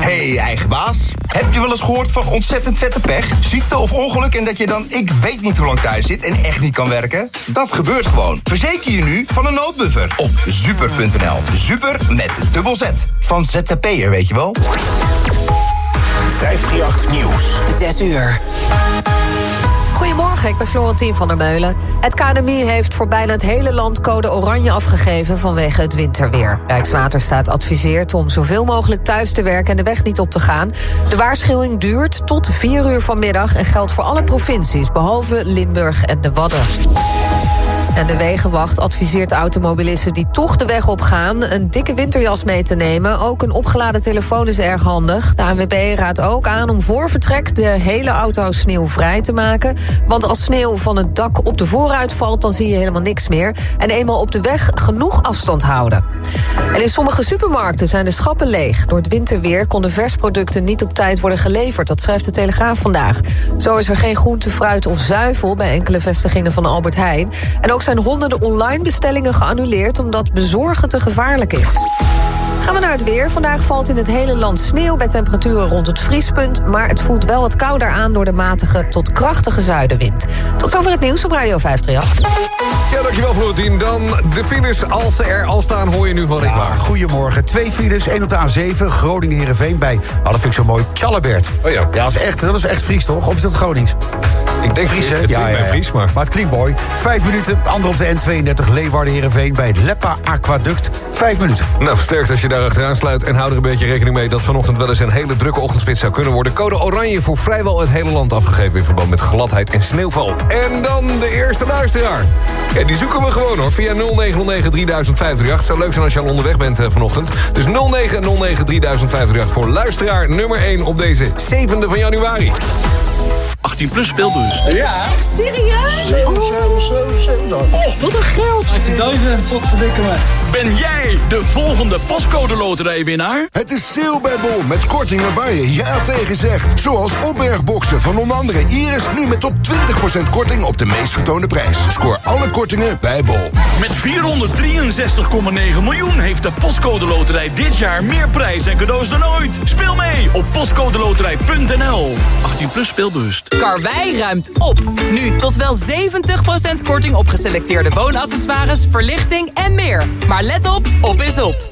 Hey, eigen baas. Heb je wel eens gehoord van ontzettend vette pech? Ziekte of ongeluk en dat je dan ik weet niet hoe lang thuis zit en echt niet kan werken? Dat gebeurt gewoon. Verzeker je nu van een noodbuffer op super.nl. Super met dubbel Z. Van ZZP'er, weet je wel. 538 Nieuws. 6 uur. Goedemorgen, ik ben Florentien van der Meulen. Het KNMI heeft voor bijna het hele land code oranje afgegeven vanwege het winterweer. Rijkswaterstaat adviseert om zoveel mogelijk thuis te werken en de weg niet op te gaan. De waarschuwing duurt tot 4 uur vanmiddag en geldt voor alle provincies, behalve Limburg en de Wadden. En de Wegenwacht adviseert automobilisten die toch de weg op gaan... een dikke winterjas mee te nemen. Ook een opgeladen telefoon is erg handig. De ANWB raadt ook aan om voor vertrek de hele auto sneeuwvrij te maken. Want als sneeuw van het dak op de voorruit valt... dan zie je helemaal niks meer. En eenmaal op de weg genoeg afstand houden. En in sommige supermarkten zijn de schappen leeg. Door het winterweer konden versproducten niet op tijd worden geleverd. Dat schrijft de Telegraaf vandaag. Zo is er geen groente, fruit of zuivel... bij enkele vestigingen van Albert Heijn. En ook zijn honderden online bestellingen geannuleerd... omdat bezorgen te gevaarlijk is. Gaan we naar het weer. Vandaag valt in het hele land sneeuw bij temperaturen rond het vriespunt... maar het voelt wel wat kouder aan door de matige tot krachtige zuidenwind. Tot zover het nieuws op Radio 538. Ja, dankjewel Florentien. Dan de files, als ze er al staan, hoor je nu van Rick Ja, goedemorgen. Twee files, één op de A7, Groningen-Herenveen bij... Oh, dat vind ik zo mooi, Tjallebert. Oh ja. Ja, dat is echt, dat is echt Fries, toch? Of is dat Gronings? Ik denk Fries, hè? Het ja, ja, Fries, maar... Maar het klinkt mooi. Vijf minuten, ander op de N32, Leeuwarden-Herenveen... bij Leppa Aquaduct. Vijf minuten. Nou, sterk als je daar achteraan sluit. En hou er een beetje rekening mee dat vanochtend wel eens een hele drukke ochtendspits zou kunnen worden. Code oranje voor vrijwel het hele land afgegeven in verband met gladheid en sneeuwval. En dan de eerste luisteraar. Ja, die zoeken we gewoon hoor, via 0909 3058. Zou leuk zijn als je al onderweg bent eh, vanochtend. Dus 0909 3058 voor luisteraar nummer 1 op deze 7e van januari. 18 plus speelbus. Serieus? Oh, wat een geld. 18.000. Wat verdikken me. Ben jij de volgende pascode loterijwinnaar? Het is sale bij Bol met kortingen waar je ja tegen zegt. Zoals opbergboxen van onder andere Iris nu met tot 20% korting op de meest getoonde prijs. Scoor alle kortingen bij Bol. Met 463,9 miljoen heeft de Postcode Loterij dit jaar meer prijs en cadeaus dan ooit. Speel mee op postcodeloterij.nl. 18 plus speelbewust. Karwei ruimt op. Nu tot wel 70% korting op geselecteerde woonaccessoires, verlichting en meer. Maar let op, op is op.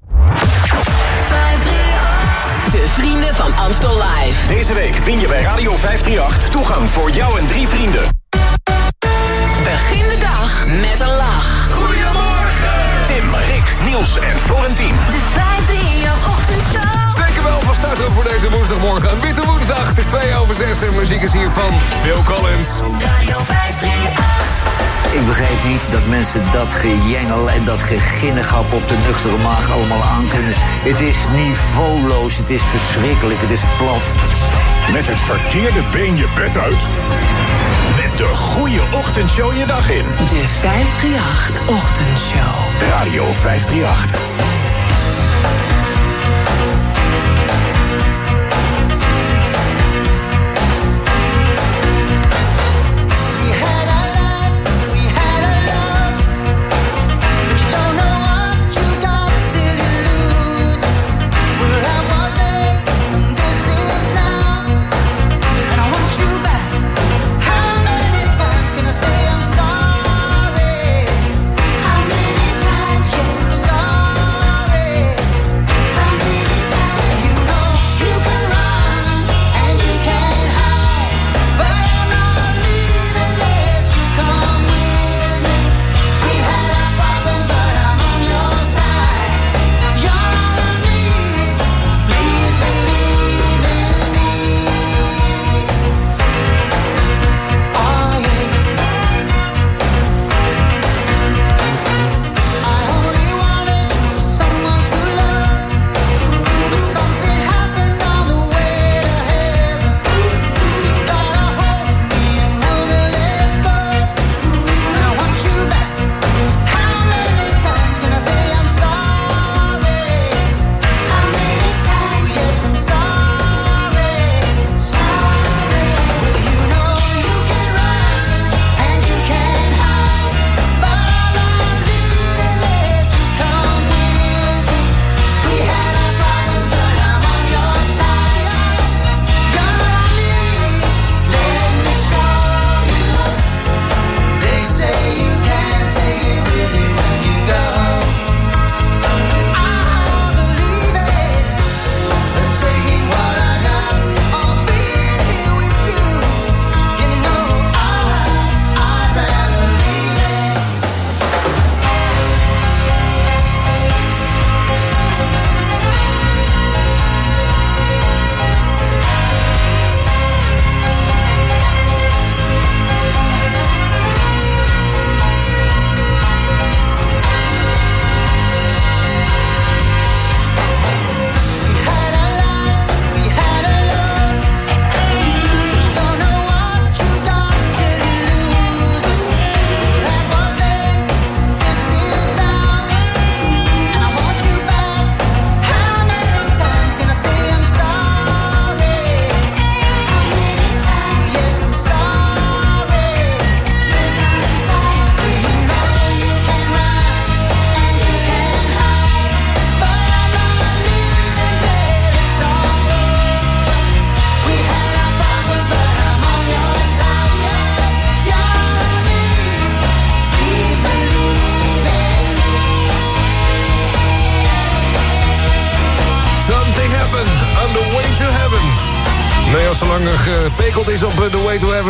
De vrienden van Amstel Live. Deze week win je bij Radio 538 toegang voor jou en drie vrienden. Begin de dag met een lach. Goedemorgen! Tim, Rick, Niels en Florentien. De 538 van start ook voor deze woensdagmorgen. Een witte woensdag. Het is 2 over 6 en muziek is hier van Phil Collins. Radio 538. Ik begrijp niet dat mensen dat gejengel en dat geginnegap op de nuchtere maag allemaal aankunnen. Het is niveauloos, het is verschrikkelijk, het is plat. Met het verkeerde been je bed uit. Met de goede ochtendshow je dag in. De 538 Ochtendshow. Radio 538.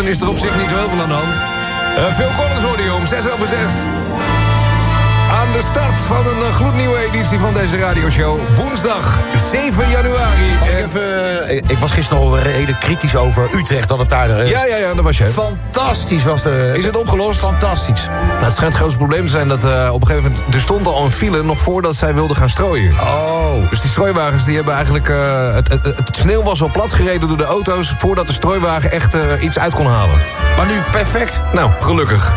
Is er op zich niet zo heel veel aan de hand. Eh Phil Collins hoorde je om 6 over 6. Aan de start van een eh, gloednieuwe editie van deze radioshow. Woensdag 7 januari. Ik was gisteren al redelijk kritisch over Utrecht, dat het daar... eh, Ja, ja, ja, dat was je. Fantastisch was de... Is het opgelost? Fantastisch. Nou, het schijnt het grootste probleem te zijn dat eh, op een gegeven moment... er stond al een file nog voordat zij wilden gaan strooien. Oh. Dus die strooiwagens die hebben eigenlijk... eh, het, het, het sneeuw was al plat gereden door de auto's... voordat de strooiwagen echt eh, iets uit kon halen. Maar nu perfect. Nou, gelukkig.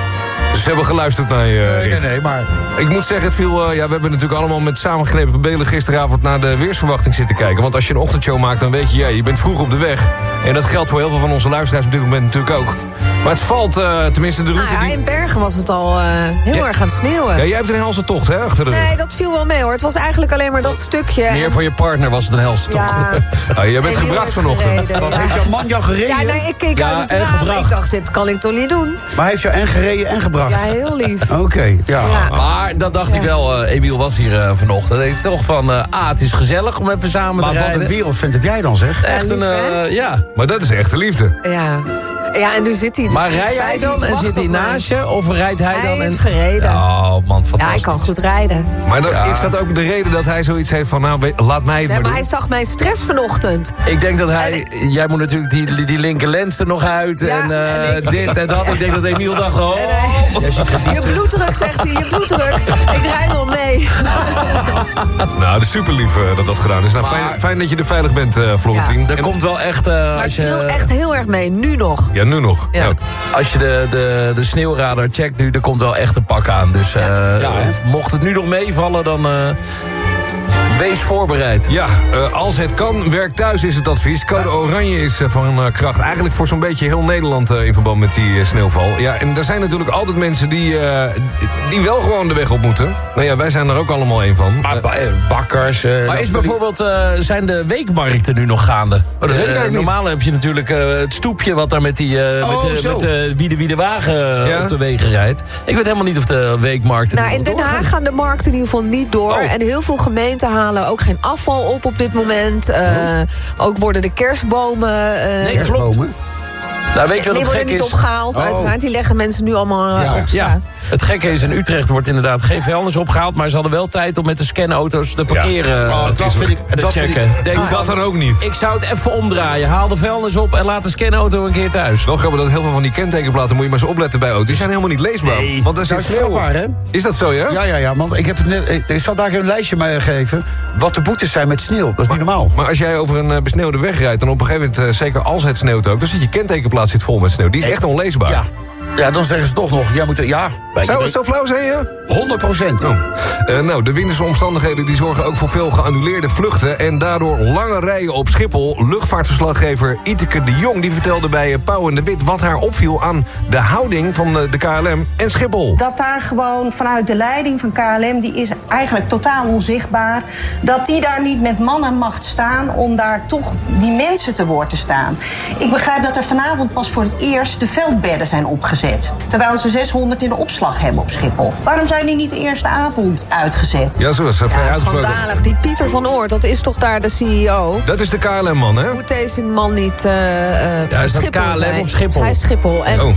Dus ze hebben geluisterd naar je. Nee, nee, Rick. nee, maar... Ik moet zeggen, het viel, eh, ja, we hebben natuurlijk allemaal met samengeknepen benen gisteravond naar de weersverwachting zitten kijken. Want als je een ochtendshow maakt, dan weet je, ja, je bent vroeg op de weg. En dat geldt voor heel veel van onze luisteraars op dit moment natuurlijk ook. Maar het valt, eh, tenminste de route Nou ja, die... in Bergen was het al eh, heel Ja. erg aan het sneeuwen. Ja, jij hebt een helse tocht, hè, achter de rug. Nee, dat viel wel mee hoor. Het was eigenlijk alleen maar dat stukje. Meer voor je partner was het een helse tocht. Ja, Ah, jij bent gebracht vanochtend. gereden, Wat ja. heeft jouw man jou gereden? Ja, nee, ik keek Ja, uit het en raam. gebracht. Ik dacht, dit kan ik toch niet doen? Maar hij heeft jou en gereden en gebracht? Ja, heel lief. Oké, ja. Ja. Maar dat dacht ik wel, eh, Emiel was hier vanochtend. Ik toch van, eh ah, het is gezellig om even samen Maar te wat rijden. een wereldvent heb jij dan, zeg? Echt een, eh, ja. Maar dat is echte liefde. Ja. Ja, en nu zit hij dus Maar voor rij jij dan en zit hij naast je? Of rijdt hij, Hij dan? heeft en... gereden. Oh man, Ja, fantastisch. hij kan goed rijden. Maar dan, Ja. is dat ook de reden dat hij zoiets heeft van, nou, laat mij het Nee, maar hij zag mijn stress vanochtend. Ik denk dat hij... Jij moet natuurlijk die, die linker lens er nog uit. Ja, en eh, en ik- dit en dat. Ik denk dat Emiel dacht, oh... En hij- je bloeddruk, zegt hij, je bloeddruk. Ik rijd wel mee. Nou, dat is super lief eh, dat dat gedaan is. Nou, Maar- fijn, fijn dat je er veilig bent, eh Florentien. Er En- komt wel echt... eh, Maar het je, viel echt heel erg mee, nu nog. Ja, nu nog. Ja. Ja. Als je de, de, de sneeuwradar checkt nu, er komt wel echt een pak aan. Dus eh, mocht het nu nog meevallen, dan eh, wees voorbereid. Ja, eh, als het kan, werk thuis is het advies. Code oranje is eh, van eh, kracht. Eigenlijk voor zo'n beetje heel Nederland in verband met die sneeuwval. Ja, en er zijn natuurlijk altijd mensen die, eh, die wel gewoon de weg op moeten. Nou ja, wij zijn er ook allemaal een van. Maar bakkers... eh, Maar is dat- bijvoorbeeld, eh, zijn de weekmarkten nu nog gaande? dat weet ik eigenlijk niet. normaal heb je natuurlijk eh, het stoepje wat daar met die eh, Oh, met, met wie de wie de wagen Ja. op de wegen rijdt. Ik weet helemaal niet of de weekmarkten Nou, in Den. Haag gaan de markten in ieder geval niet door. Oh. En heel veel gemeenten halen ook geen afval op op dit moment. Eh, Ook worden de kerstbomen... eh, Nee, klopt. Kerstbomen. Nou, weet je wat die het worden gek niet is? opgehaald, Oh. uiteraard. Die leggen mensen nu allemaal eh, Ja. op straat. Ja, het gekke is, in Utrecht wordt inderdaad geen vuilnis opgehaald... maar ze hadden wel tijd om met de scanauto's de parkeren Oh, te dat vind ik- te dat vind checken. ik- Denk dat dan ook niet. ik zou het even omdraaien. Haal de vuilnis op en laat de scanauto een keer thuis. Wel grappig dat heel veel van die kentekenplaten moet je maar eens opletten bij auto's. Die zijn helemaal niet leesbaar. Nee. Want er zit sneeuw hè? Is dat zo, ja? Ja, ja, ja, want ik heb het net, ik zal daar een lijstje mee geven. Wat de boetes zijn met sneeuw. Dat is niet normaal. Maar als jij over een eh, besneeuwde weg rijdt... dan op een gegeven moment, eh, zeker als het sneeuwt ook... dan zit je kentekenplaat zit vol met sneeuw. Die is echt onleesbaar. Ja. Ja, dan zeggen ze toch nog, jij moet er, ja, Zou het zo flauw zijn, ja? 100 procent. Oh. Eh, nou, de winterse omstandigheden die zorgen ook voor veel geannuleerde vluchten... en daardoor lange rijen op Schiphol. Luchtvaartverslaggever Iteke de Jong die vertelde bij eh, Pauw en de Wit... wat haar opviel aan de houding van eh, de KLM en Schiphol. Dat daar gewoon vanuit de leiding van KLM, die is eigenlijk totaal onzichtbaar. Dat die daar niet met man en macht staan om daar toch die mensen te woord te staan. Ik begrijp dat er vanavond pas voor het eerst de veldbedden zijn opgezet. Terwijl ze 600 in de opslag hebben op Schiphol. Waarom zijn die niet de eerste avond uitgezet? Ja, zo is eh, vrij Ja, uitgesproken. schandalig. Die Pieter van Oort, dat is toch daar de CEO? Dat is de KLM-man, hè? Moet deze man niet eh eh, Ja, is dat KLM zijn? of Schiphol? Hij is Schiphol. En Oh.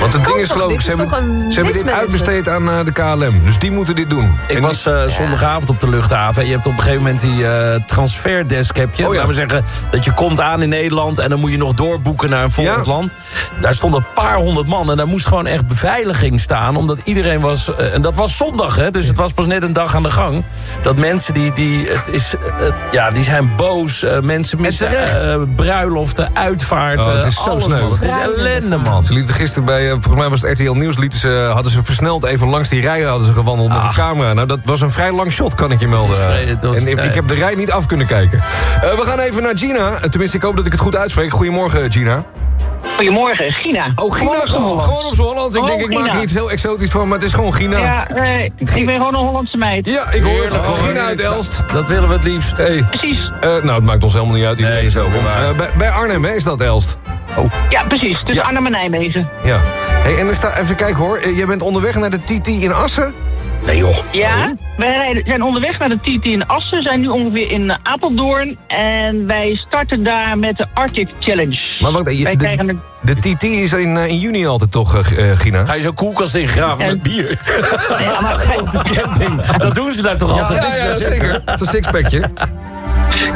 Want het ding is toch? geloof ik, Dit ze hebben, ze hebben dit uitbesteed aan eh, de KLM. Dus die moeten dit doen. Ik En was eh, zondagavond op de luchthaven. En je hebt op een gegeven moment die eh, transferdesk heb je. Oh ja. Laten we zeggen dat je komt aan in Nederland... en dan moet je nog doorboeken naar een volgend Ja. land. Daar stonden een paar honderd man. En daar moest gewoon echt beveiliging staan. Omdat iedereen was... en dat was zondag, hè. Dus het was pas net een dag aan de gang. Dat mensen die... die het is, ja, die zijn boos. eh, mensen missen eh, bruiloften, uitvaart. Oh, het is zo alles, sneu. man. Het is ellende, man. Ze lieten gisteren bij, eh, volgens mij was het RTL Nieuws, lieten ze, hadden ze versneld even langs die rijen hadden ze gewandeld met Ach. de camera. Nou, dat was een vrij lang shot, kan ik je melden. Vrij- was- en ik, heb de rij niet af kunnen kijken. Eh, we gaan even naar Gina. Tenminste, ik hoop dat ik het goed uitspreek. Goedemorgen, Gina. Goedemorgen, Gina. Oh, Gina, Gewoon op z'n gewoon, op z'n Hollands. Ik denk, ik maak er iets heel exotisch van, maar het is gewoon Gina. Ja, eh, ik ben gewoon een Hollandse meid. Ja, ik hoor het. Gina uit Elst. Dat willen we het liefst. Hey. Precies. Eh, nou, het maakt ons helemaal niet uit. Iedereen Nee, is welkom. bij, bij Arnhem, hè, is dat Elst? Oh, Ja, precies. Tussen Ja. Arnhem en Nijmegen. ja. Hey, en er staat, even kijken hoor. Eh, Jij bent onderweg naar de TT in Assen? Nee joh. Ja, wij rijden, zijn onderweg naar de TT in Assen. zijn nu ongeveer in eh, Apeldoorn. En wij starten daar met de Arctic Challenge. Maar wacht, je- wij de- krijgen een... De TT is in, eh, in juni altijd toch, Gina? Ga je zo'n koelkast ingraven En- met bier? Ja, maar, Op de camping. Dat doen ze daar toch altijd? Ja, ja, wel zeker. Dat is een sixpackje.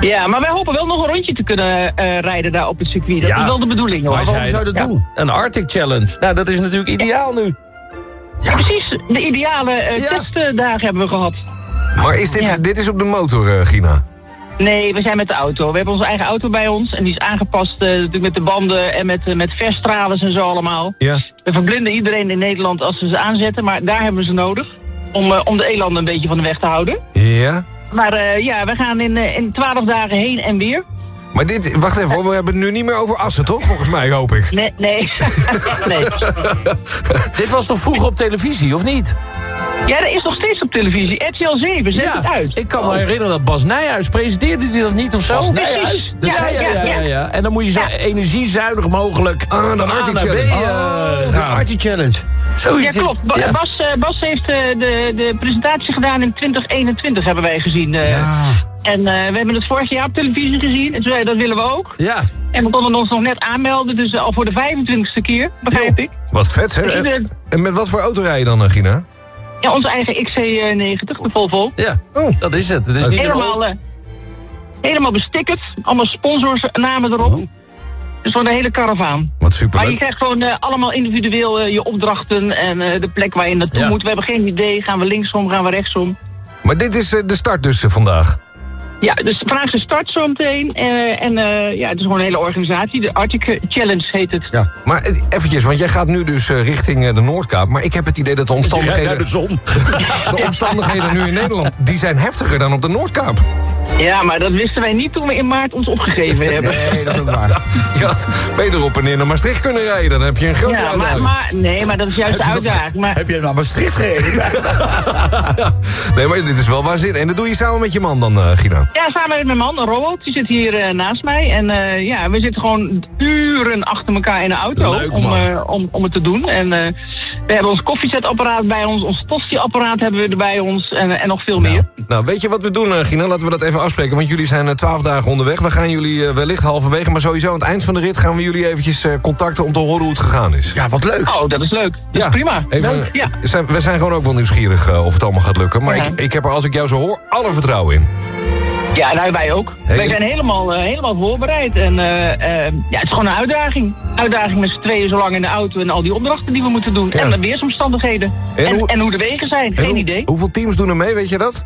Ja, maar wij hopen wel nog een rondje te kunnen eh, rijden daar op het circuit. Dat Ja. is wel de bedoeling hoor. Maar Waarom zou je dat Ja. doen? Een Arctic Challenge. Nou, dat is natuurlijk ideaal nu. Ja, precies. De ideale eh, Ja. testdagen hebben we gehad. Maar is dit, Ja. dit is op de motor, eh, Gina? Nee, we zijn met de auto. We hebben onze eigen auto bij ons. En die is aangepast eh, natuurlijk met de banden en met, met verstralers en zo allemaal. Ja. We verblinden iedereen in Nederland als ze ze aanzetten. Maar daar hebben we ze nodig. Om, eh, om de elanden een beetje van de weg te houden. Ja? Maar eh, ja, we gaan in, eh, in 12 dagen heen en weer. Maar dit, wacht even hoor, we hebben het nu niet meer over Assen, toch? Volgens mij, hoop ik. Nee, nee. nee. Dit was toch vroeger op televisie, of niet? Ja, dat is nog steeds op televisie. RTL 7 zet het uit. ik kan me herinneren dat Bas Nijhuis presenteerde die dat niet of zo. Bas Nijhuis? Ja, ja, ja, ja, ja. En dan moet je zo energiezuinig mogelijk Ah, de van A Arctic naar B Challenge. eh, De. Arctic Challenge. Ja, Zoiets klopt. Ba- ja. Bas, eh, Bas heeft eh, de, de presentatie gedaan in 2021, hebben wij gezien. eh. Ja. En eh, we hebben het vorig jaar op televisie gezien. En toen zei dat willen we ook. Ja. En we konden ons nog net aanmelden, dus al voor de 25ste keer, begrijp ik. Wat vet, hè? Dus En, met wat voor auto rij je dan, eh, Gina? Ja, onze eigen XC90, de Volvo. Ja, Oh. dat is het. Het is niet Helemaal, eh, helemaal bestickerd. Allemaal sponsorsnamen erop. Dus gewoon een hele karavaan. Wat super Maar je krijgt gewoon eh, allemaal individueel eh, je opdrachten en eh, de plek waar je naartoe Ja. moet. We hebben geen idee. Gaan we linksom, gaan we rechtsom. Maar dit is eh, de start dus eh, vandaag. Ja, dus vandaag is de start zo meteen. eh, en eh, ja, het is gewoon een hele organisatie. De Arctic Challenge heet het. Ja. Maar eh, eventjes, want jij gaat nu dus eh, richting de Noordkaap. Maar ik heb het idee dat de omstandigheden... naar de zon. De omstandigheden nu in Nederland, die zijn heftiger dan op de Noordkaap. Ja, maar dat wisten wij niet toen we in maart ons opgegeven hebben. Nee, dat is ook waar. Je had beter op en neer naar Maastricht kunnen rijden. Dan heb je een grote Ja, maar, uitdaging. maar, nee, maar dat is juist de uitdaging. Maar, Heb je naar Maastricht gereden? Nee, maar dit is wel waanzinnig. En dat doe je samen met je man dan, eh, Gina? ja, samen met mijn man, Robert, die zit hier eh, naast mij. En eh, ja, we zitten gewoon uren achter elkaar in de auto Leuk, om, eh, om, om het te doen. En eh, we hebben ons koffiezetapparaat bij ons, ons postieapparaat hebben we er bij ons en, en nog veel meer. Nou, weet je wat we doen, eh, Gina? Laten we dat even afspreken. Want jullie zijn eh, twaalf dagen onderweg. We gaan jullie eh, wellicht halverwege. Maar sowieso aan het eind van de rit gaan we jullie eventjes eh, contacten... om te horen hoe het gegaan is. Ja, wat leuk. Oh, dat is leuk. Dat is prima. Even, Leuk, ja. zijn, we zijn gewoon ook wel nieuwsgierig eh, of het allemaal gaat lukken. Maar Ja. ik, ik heb er, als ik jou zo hoor, alle vertrouwen in. Ja, nou wij ook. Wij zijn helemaal, helemaal voorbereid. En eh, eh, ja, het is gewoon een uitdaging. Uitdaging met z'n tweeën zo lang in de auto en al die opdrachten die we moeten doen. Ja. En de weersomstandigheden. En En, hoe- en, hoe de wegen zijn, En geen hoe- idee. Hoeveel teams doen er mee, weet je dat?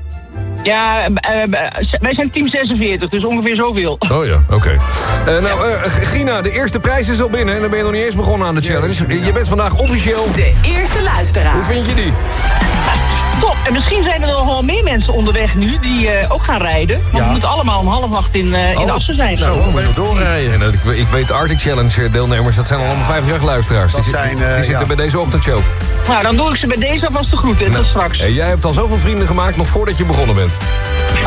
Ja, eh, eh, wij zijn team 46, dus ongeveer zoveel. Oh ja, oké. Eh, nou, eh, Gina, de eerste prijs is al binnen. En dan ben je nog niet eens begonnen aan de challenge. Je bent vandaag officieel... De eerste luisteraar. Hoe vind je die? Top, en misschien zijn er nog wel meer mensen onderweg nu die eh, ook gaan rijden. Want Ja. we moeten allemaal om half acht in, eh in Oh, Assen zijn. Zo, moet je doorrijden. En, eh, ik, ik weet, de Arctic Challenge deelnemers, dat zijn allemaal 50 jaar luisteraars. Die, Dat zit- zijn, die zitten ja. bij deze ochtendshow. Nou, dan doe ik ze bij deze alvast de groeten. Tot straks. En jij hebt al zoveel vrienden gemaakt nog voordat je begonnen bent.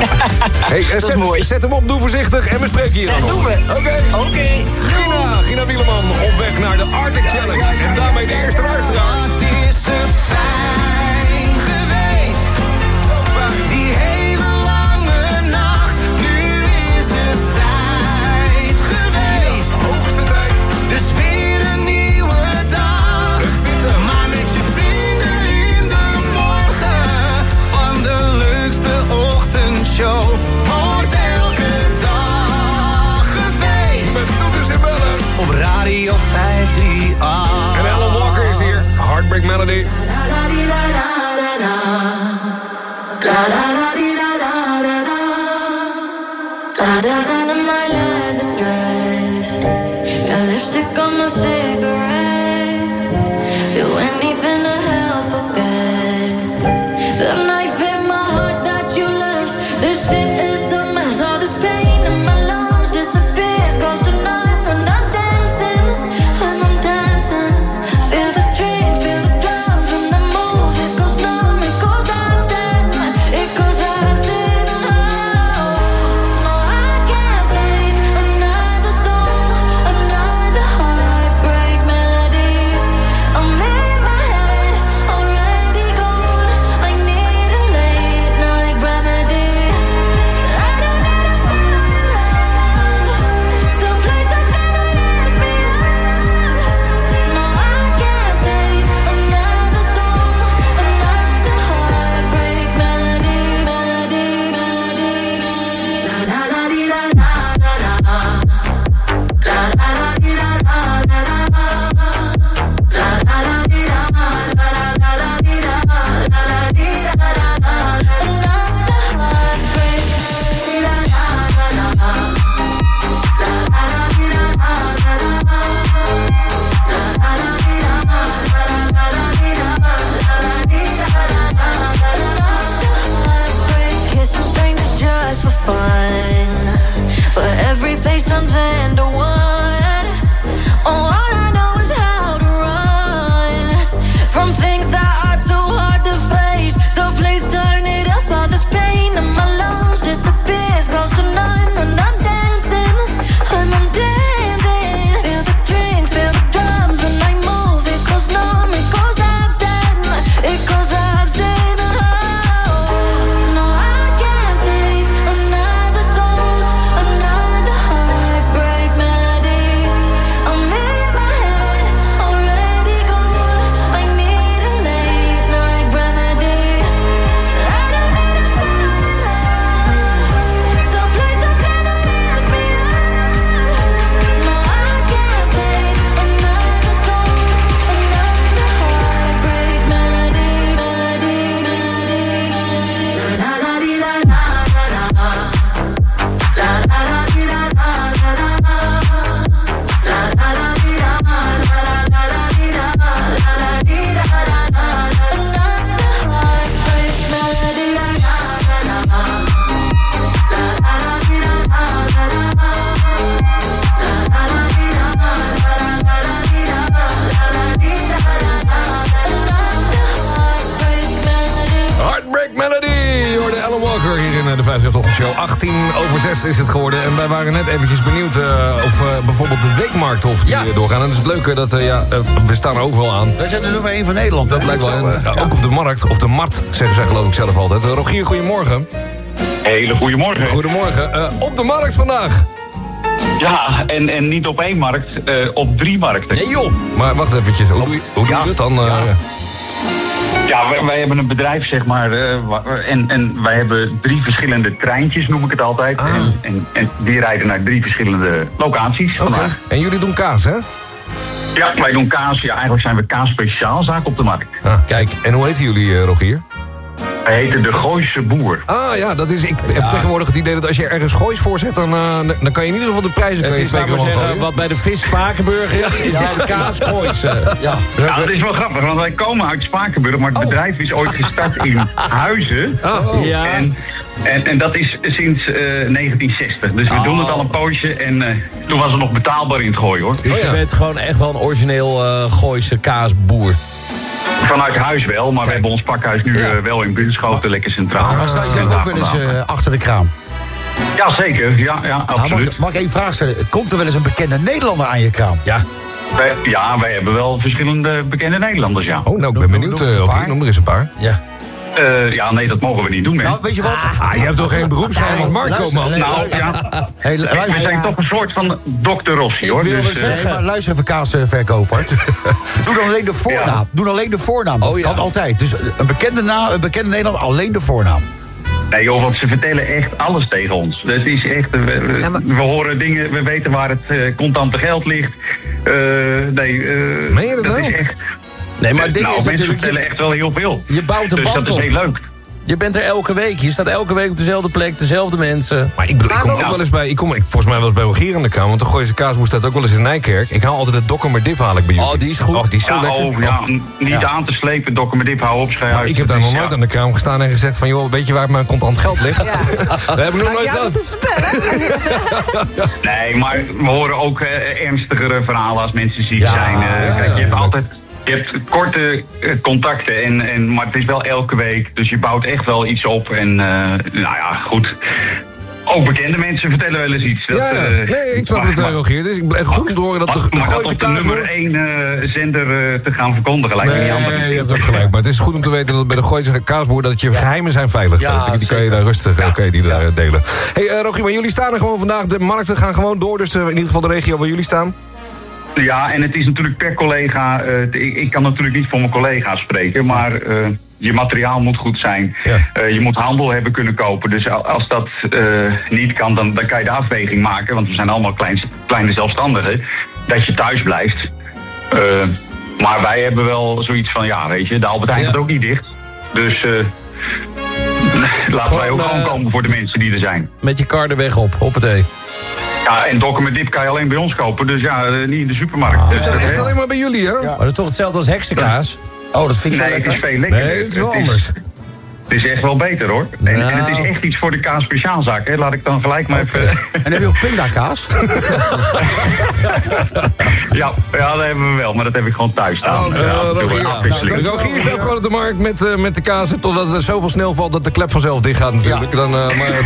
hey, is zet, mooi. zet hem op, doe voorzichtig en we spreken hier Dat dan doen nog. we. Oké. Oké. Gina, Gina Wieleman op weg naar de Arctic Challenge. En daarmee de eerste luisteraar. is het fijn Radio 538. En Alan Walker is hier. Heartbreak Melody. I'm dancing in my leather over 6 is het geworden. En wij waren net eventjes benieuwd eh, of eh, bijvoorbeeld de weekmarkt of die eh, doorgaan. En het is het leuke dat, eh, ja, we staan er overal aan. Wij zijn de nummer 1 van Nederland. Dat lijkt wel. En, ja. Ook op de markt, of de markt, zeggen zij geloof ik zelf altijd. Rogier, goedemorgen. Hele goedemorgen. Goedemorgen. Eh, op de markt vandaag. Ja, en, en niet op één markt, eh, op drie markten. Nee joh. Maar wacht eventjes, hoe, doe je- hoe doe je het dan? Ja, wij, wij hebben een bedrijf, zeg maar, eh, en, en wij hebben drie verschillende treintjes, noem ik het altijd. Ah. En, en, en die rijden naar drie verschillende locaties vandaag. En jullie doen kaas, hè? Ja, wij doen kaas. Ja, eigenlijk zijn we kaas speciaalzaak op de markt. Ah, kijk, en hoe heten jullie, eh, Rogier? Wij heten de Gooise Boer. Ah ja, dat is, ik heb tegenwoordig het idee dat als je ergens goois voor zet... dan, eh, dan kan je in ieder geval de prijzen Het is, laten zeggen, wat bij de vis Spakenburg is, is bij de kaas Gooise. Ja. Ja, dat is wel grappig, want wij komen uit Spakenburg, maar het bedrijf is ooit gestart in Huizen. Oh. Ja. En, en, en dat is sinds eh, 1960. Dus we doen het al een poosje en eh, toen was het nog betaalbaar in het gooien hoor. Dus je bent gewoon echt wel een origineel eh Gooise kaasboer. Vanuit huis wel, maar we hebben ons pakhuis nu eh, wel in Bunschoten, lekker centraal. Maar sta je zelf ook wel eens eh, achter de kraam? Ja, zeker. Ja, ja Nou, mag, absoluut. mag ik één vraag stellen? Komt er wel eens een bekende Nederlander aan je kraam? Ja. Wij, ja, wij hebben wel verschillende bekende Nederlanders, ja. Oh, nou, ik ben benieuwd. noem eens eh, paar. noem er eens een paar. Ja. Eh, ja, nee, dat mogen we niet doen, hè. Nou, weet je wat? Ah, je hebt toch geen beroepsgeheim als Marco, Luister, man? nee, Nou, ja. Hey, Kijk, we luister, zijn toch een soort van dokter Rossi, Ik hoor. Dus, eh, zeggen- Nee, maar luister even, kaasverkoper. Doe dan alleen de voornaam. Ja. Doe dan alleen de voornaam. Dat Oh, ja. kan altijd. Dus een bekende, naam, een bekende Nederlander, alleen de voornaam. Nee joh, want ze vertellen echt alles tegen ons. Het is echt, we, we- Ja, maar- we horen dingen, we weten waar het eh, contante geld ligt. Eh, nee, eh, Meen je dat dat is echt... Nee, maar het ding nou, is mensen natuurlijk, vertellen je, echt wel heel veel. je bouwt een dus band dat is heel leuk. Je bent er elke week. Je staat elke week op dezelfde plek, dezelfde mensen. Maar ik bedoel, ik kom ook wel eens bij... Ik kom, ik, volgens mij wel eens bij Rogier aan de kamer. Want de Gooise kaasboer staat ook wel eens in Nijkerk. Ik haal altijd het dokkum dip haal ik bij jullie. Oh, die is goed. Oh, die is zo Ja, lekker. oh, ja, n- niet aan te slepen, documentip, hou op, schij Maar uit. ik heb daar nog ja. nooit aan de kraam gestaan en gezegd van... joh, weet je waar mijn contant geld ligt? Ja. Dat heb ik nog Nou, nooit moet het vertellen. Nee, maar we horen ook eh, ernstigere verhalen als mensen ziek Ja, zijn. Eh, ja, kijk, je ja. hebt altijd je hebt korte eh, contacten, en, en, maar het is wel elke week. Dus je bouwt echt wel iets op. En eh, nou ja, goed. Ook bekende mensen vertellen wel eens iets. Dat, Ja, ja. eh, nee, ik snap het, maar- Rogier. Dus ik ben goed om te horen dat de, de maar dat Gooise op de kaasboer... nummer 1 zender te gaan verkondigen lijkt me niet. Nee, je hebt ook gelijk. Maar het is goed om te weten dat bij de Gooise kaasboer... dat je geheimen zijn veilig. Ja, die, die kan je daar rustig je die daar, delen. hey, Rogier, maar jullie staan er gewoon vandaag. De markten gaan gewoon door. Dus in ieder geval de regio waar jullie staan. Ja, en het is natuurlijk per collega. eh, ik, ik kan natuurlijk niet voor mijn collega's spreken, maar eh, je materiaal moet goed zijn. Eh, je moet handel hebben kunnen kopen. Dus al- als dat niet kan, dan, dan kan je de afweging maken. Want we zijn allemaal klein, kleine zelfstandigen. Dat je thuis blijft. Maar wij hebben wel zoiets van, ja, weet je, de Albert Heijn Ja. gaat ook niet dicht. Dus laten wij ook Gewoon, komen voor de mensen die er zijn. Met je kar de weg op, hoppatee. Ja, en dokken met dip kan je alleen bij ons kopen. Dus ja, eh, niet in de supermarkt. Is Dus, dat eh, echt alleen maar bij jullie, hè? Maar dat is toch hetzelfde als heksenkaas? Oh, dat vind ik zo Nee, het is lekker. veel lekkerder. Nee, het is wel anders. Het is echt wel beter hoor. En, Nou. en het is echt iets voor de kaas speciaalzaak. Hè. Laat ik dan gelijk maar even. En heb je ook pindakaas? ja, ja, dat hebben we wel, maar dat heb ik gewoon thuis staan. Oh, Ja, toe Rogier. Rogier staat gewoon op de markt met, eh, met de kaas... totdat er zoveel sneeuw valt dat de klep vanzelf dicht gaat natuurlijk. Dan, eh, maar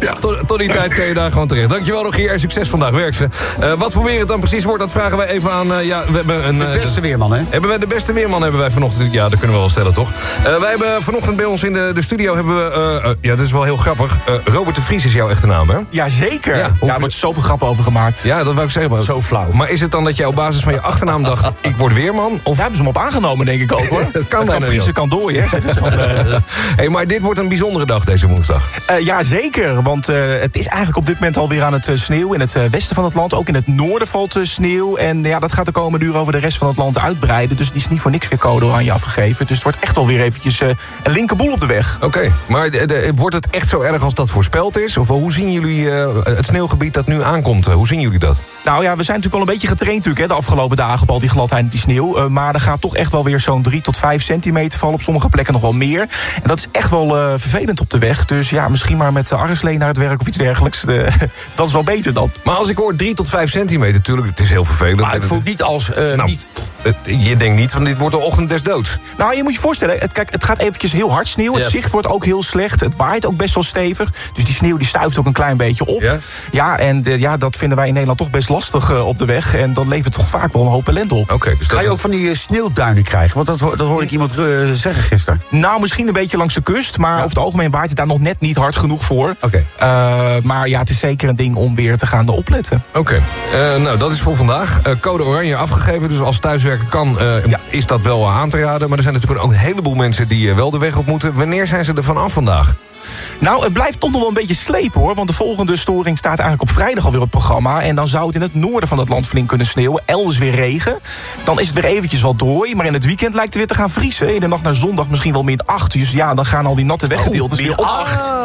eh, tot, tot die tijd kan je daar gewoon terecht. Dankjewel Rogier en succes vandaag, werk ze. Eh, wat voor weer het dan precies wordt, dat vragen wij even aan... eh, ja, we hebben een, De beste weerman, hè? Hebben wij de beste weerman hebben wij vanochtend? Ja, dat kunnen we wel stellen, toch? Eh, wij hebben vanochtend bij ons in de, de studio hebben we... eh, eh, ja, dat is wel heel grappig. Eh, Robert de Vries is jouw echte naam, hè? Ja, zeker. Ja, Ja, er wordt zoveel grappen over gemaakt. Ja, dat wou ik zeggen. Maar, Zo flauw. Maar is het dan dat jij op basis van je achternaam dacht... ik word weerman? Of Daar hebben ze hem op aangenomen, denk ik ook, hoor. Dat kan het kan Friese kan dooien, hè, hey, maar dit wordt een bijzondere dag deze woensdag. Eh, ja, zeker. Want het is eigenlijk op dit moment alweer aan het sneeuw. In het westen van het land, ook in het noorden valt sneeuw. En ja, dat gaat de komende uur over de rest van het land uitbreiden. Dus die is niet voor niks weer code oranje afgegeven. Dus het wordt echt alweer eventjes een linkerboel op de weg. Oké, maar de- wordt het echt zo erg als dat voorspeld is? Of hoe zien jullie eh, het sneeuwgebied dat nu aankomt? Hoe zien jullie dat? Nou ja, we zijn natuurlijk al een beetje getraind natuurlijk, hè, de afgelopen dagen op al die gladheid en die sneeuw. Eh, maar er gaat toch echt wel weer zo'n 3 tot 5 centimeter vallen. Op sommige plekken nog wel meer. En dat is echt wel eh, vervelend op de weg. Dus ja, misschien maar met de arreslee naar het werk of iets dergelijks. De- dat is wel beter dan. Maar als ik hoor 3 tot 5 centimeter, natuurlijk, het is heel vervelend. Maar het voelt niet als... nou, het- je denkt niet van dit wordt de ochtend des doods. Nou, je moet je voorstellen, het, kijk, het gaat eventjes heel hard sneeuw. Het zicht wordt ook heel slecht. Het waait ook best wel stevig. Dus die sneeuw die stuift ook een klein beetje op. Ja, en eh, ja, dat vinden wij in Nederland toch best lastig eh, op de weg. En dan levert toch vaak wel een hoop ellende op. Oké, dus Ga je ook van die eh, sneeuwduinen krijgen? Want dat, ho- dat hoorde ik iemand eh, zeggen gisteren. Nou, misschien een beetje langs de kust. Maar over het algemeen waait het daar nog net niet hard genoeg voor. Oké. Eh, maar ja, het is zeker een ding om weer te gaan opletten. Oké, Eh, nou dat is voor vandaag. Eh, code oranje afgegeven, dus als thuiswerken kan, eh, is dat wel aan te raden. Maar er zijn natuurlijk ook een heleboel mensen die wel de weg op moeten. Wanneer zijn ze er vanaf vandaag? Nou, het blijft toch nog wel een beetje slepen hoor. Want de volgende storing staat eigenlijk op vrijdag alweer op het programma. En dan zou het in het noorden van het land flink kunnen sneeuwen. Elders weer regen. Dan is het weer eventjes wat dooi. Maar in het weekend lijkt het weer te gaan vriezen. In de nacht naar zondag misschien wel min 8. Dus ja, dan gaan al die natte weggedeeltes weer op.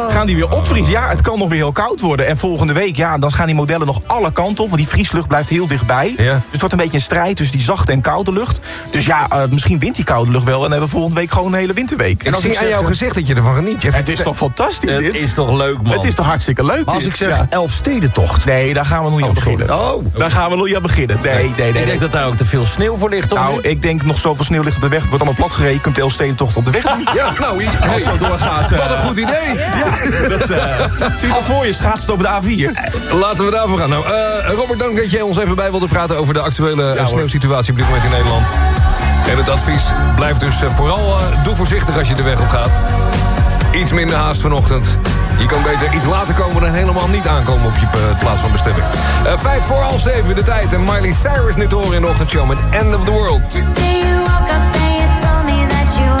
Gaan die weer opvriezen. Ja, het kan nog weer heel koud worden. En volgende week, ja, dan gaan die modellen nog alle kanten op. Want die vrieslucht blijft heel dichtbij. Dus het wordt een beetje een strijd tussen die zachte en koude lucht. Dus ja, eh, misschien wint die koude lucht wel. En dan hebben we volgende week gewoon een hele winterweek. Ik zie aan jouw gezicht dat je ervan geniet. Je Het is toch fantastisch Het dit? is toch leuk, man? Het is toch hartstikke leuk Maar als dit? ik zeg Ja. Elfstedentocht. Nee, daar gaan we nog niet aan beginnen. Oh. Daar gaan we nog niet aan beginnen. Nee, nee, nee. Ik nee. denk dat daar ook te veel sneeuw voor ligt, toch? Nou, ik denk nog zoveel sneeuw ligt op de weg. Het wordt allemaal plat gereden. Kunt de Elfstedentocht op de weg doen. Ja, nou, Als hey, het zo doorgaat. eh, wat een goed idee. Ja, dat eh, zie je al voor je. Schaatsen over de A4. Laten we daarvoor gaan. Nou, eh, Robert, dank dat je ons even bij wilde praten over de actuele eh, sneeuwsituatie op dit moment in Nederland. En het advies blijft dus eh, vooral, eh, doe voorzichtig als je de weg op gaat. Iets minder haast vanochtend. Je kan beter iets later komen dan helemaal niet aankomen op je eh, plaats van bestemming. Eh, vijf voor half zeven de tijd. En Miley Cyrus nu te horen in de ochtendshow met End of the World. You up told me that you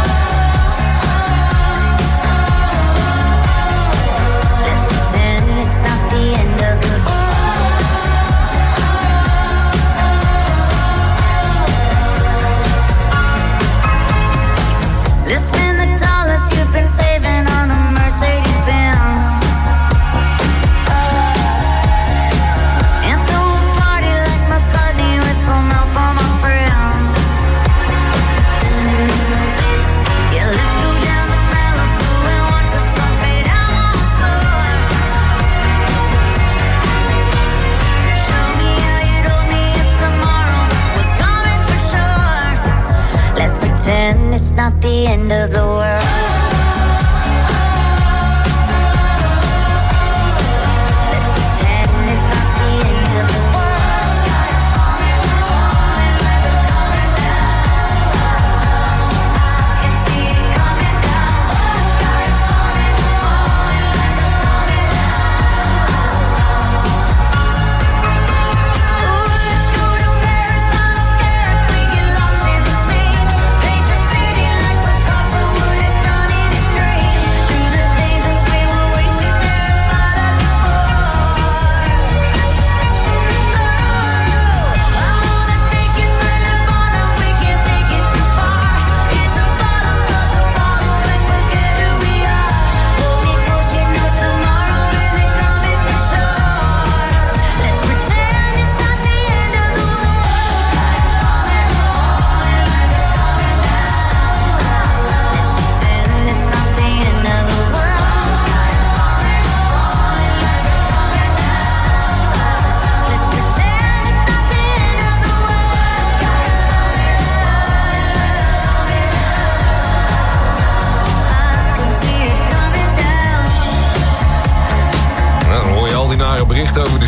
Not the end of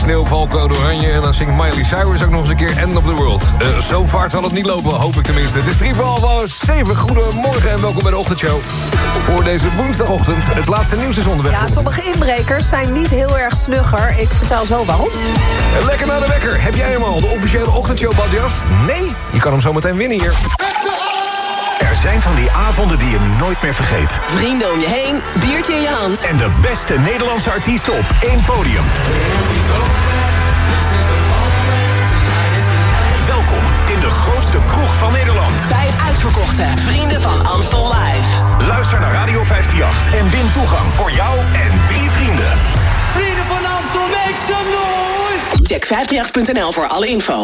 sneeuwval, code oranje... en dan zingt Miley Cyrus ook nog eens een keer End of the World. Eh, zo vaart zal het niet lopen, hoop ik tenminste. Het is drie voor half zeven. Goedemorgen en welkom bij de ochtendshow. Voor deze woensdagochtend, het laatste nieuws is onderweg. Ja, sommige inbrekers zijn niet heel erg snugger. Ik vertel zo waarom. Lekker naar de wekker. Heb jij hem al, de officiële ochtendshow, Badjas? Nee? Je kan hem zo meteen winnen hier. Zijn van die avonden die je nooit meer vergeet. Vrienden om je heen, biertje in je hand. En de beste Nederlandse artiesten op één podium. Welkom in de grootste kroeg van Nederland. Bij het uitverkochte Vrienden van Amstel Live. Luister naar Radio 538 en win toegang voor jou en drie vrienden. Vrienden van Amstel, make some noise! Check 538.nl voor alle info.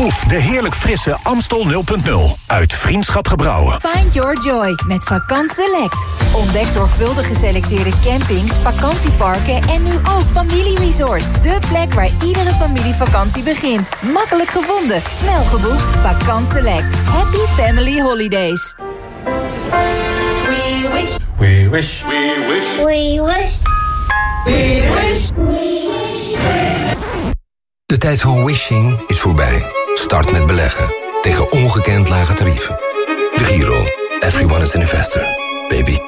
Proef de heerlijk frisse Amstel 0.0 uit Vriendschap Gebrouwen. Find your joy met Vakant Select. Ontdek zorgvuldig geselecteerde campings, vakantieparken en nu ook familieresorts. De plek waar iedere familievakantie begint. Makkelijk gevonden, snel geboekt. Vakant Select. Happy Family Holidays. We wish. We wish. We wish. We wish. We wish. De tijd van wishing is voorbij. Start met beleggen. Tegen ongekend lage tarieven. De Giro. Everyone is an investor. Baby.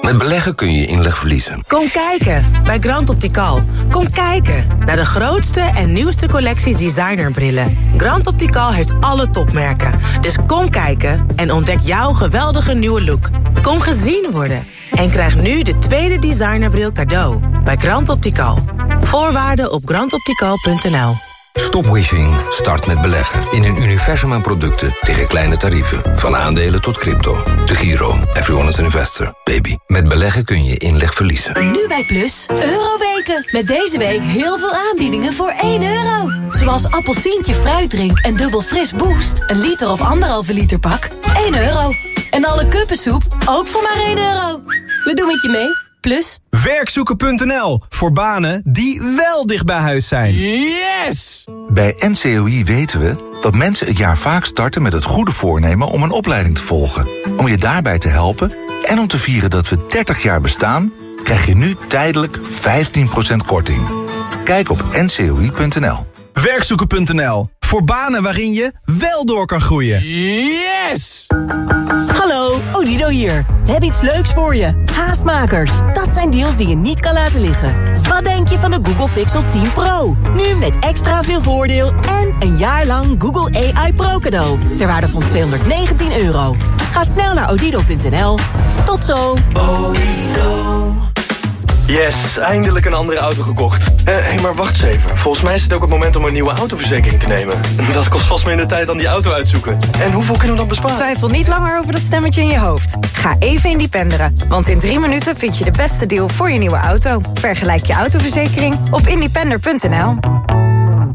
Met beleggen kun je inleg verliezen. Kom kijken bij Grand Optical. Kom kijken naar de grootste en nieuwste collectie designerbrillen. Grand Optical heeft alle topmerken. Dus kom kijken en ontdek jouw geweldige nieuwe look. Kom gezien worden en krijg nu de tweede designerbril cadeau bij Grand Optical. Voorwaarden op grandoptical.nl Stop wishing. Start met beleggen. In een universum aan producten tegen kleine tarieven. Van aandelen tot crypto. De Giro. Everyone is an investor. Baby. Met beleggen kun je inleg verliezen. Nu bij Plus, Euroweken. Met deze week heel veel aanbiedingen voor 1 euro. Zoals appelsientje fruitdrink en dubbel fris boost. Een liter of anderhalve liter pak. 1 euro. En alle kuppensoep ook voor maar 1 euro. We doen het je mee. Plus. Werkzoeken.nl voor banen die wel dicht bij huis zijn. Yes! Bij NCOI weten we dat mensen het jaar vaak starten met het goede voornemen om een opleiding te volgen. Om je daarbij te helpen en om te vieren dat we 30 jaar bestaan, krijg je nu tijdelijk 15% korting. Kijk op ncoi.nl. Werkzoeken.nl voor banen waarin je wel door kan groeien. Yes! Hallo, Odido hier. We hebben iets leuks voor je. Haastmakers. Dat zijn deals die je niet kan laten liggen. Wat denk je van de Google Pixel 10 Pro? Nu met extra veel voordeel en een jaar lang Google AI Pro cadeau. Ter waarde van 219 euro. Ga snel naar odido.nl. Tot zo. Yes, eindelijk een andere auto gekocht. Hé, hey, maar wacht eens even. Volgens mij is het ook het moment om een nieuwe autoverzekering te nemen. Dat kost vast minder tijd dan die auto uitzoeken. En hoeveel kunnen we dan besparen? Twijfel niet langer over dat stemmetje in je hoofd. Ga even independeren, want in drie minuten vind je de beste deal voor je nieuwe auto. Vergelijk je autoverzekering op independer.nl.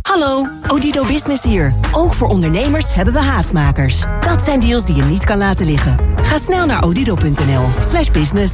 Hallo, Odido Business hier. Ook voor ondernemers hebben we haastmakers. Dat zijn deals die je niet kan laten liggen. Ga snel naar odido.nl slash business.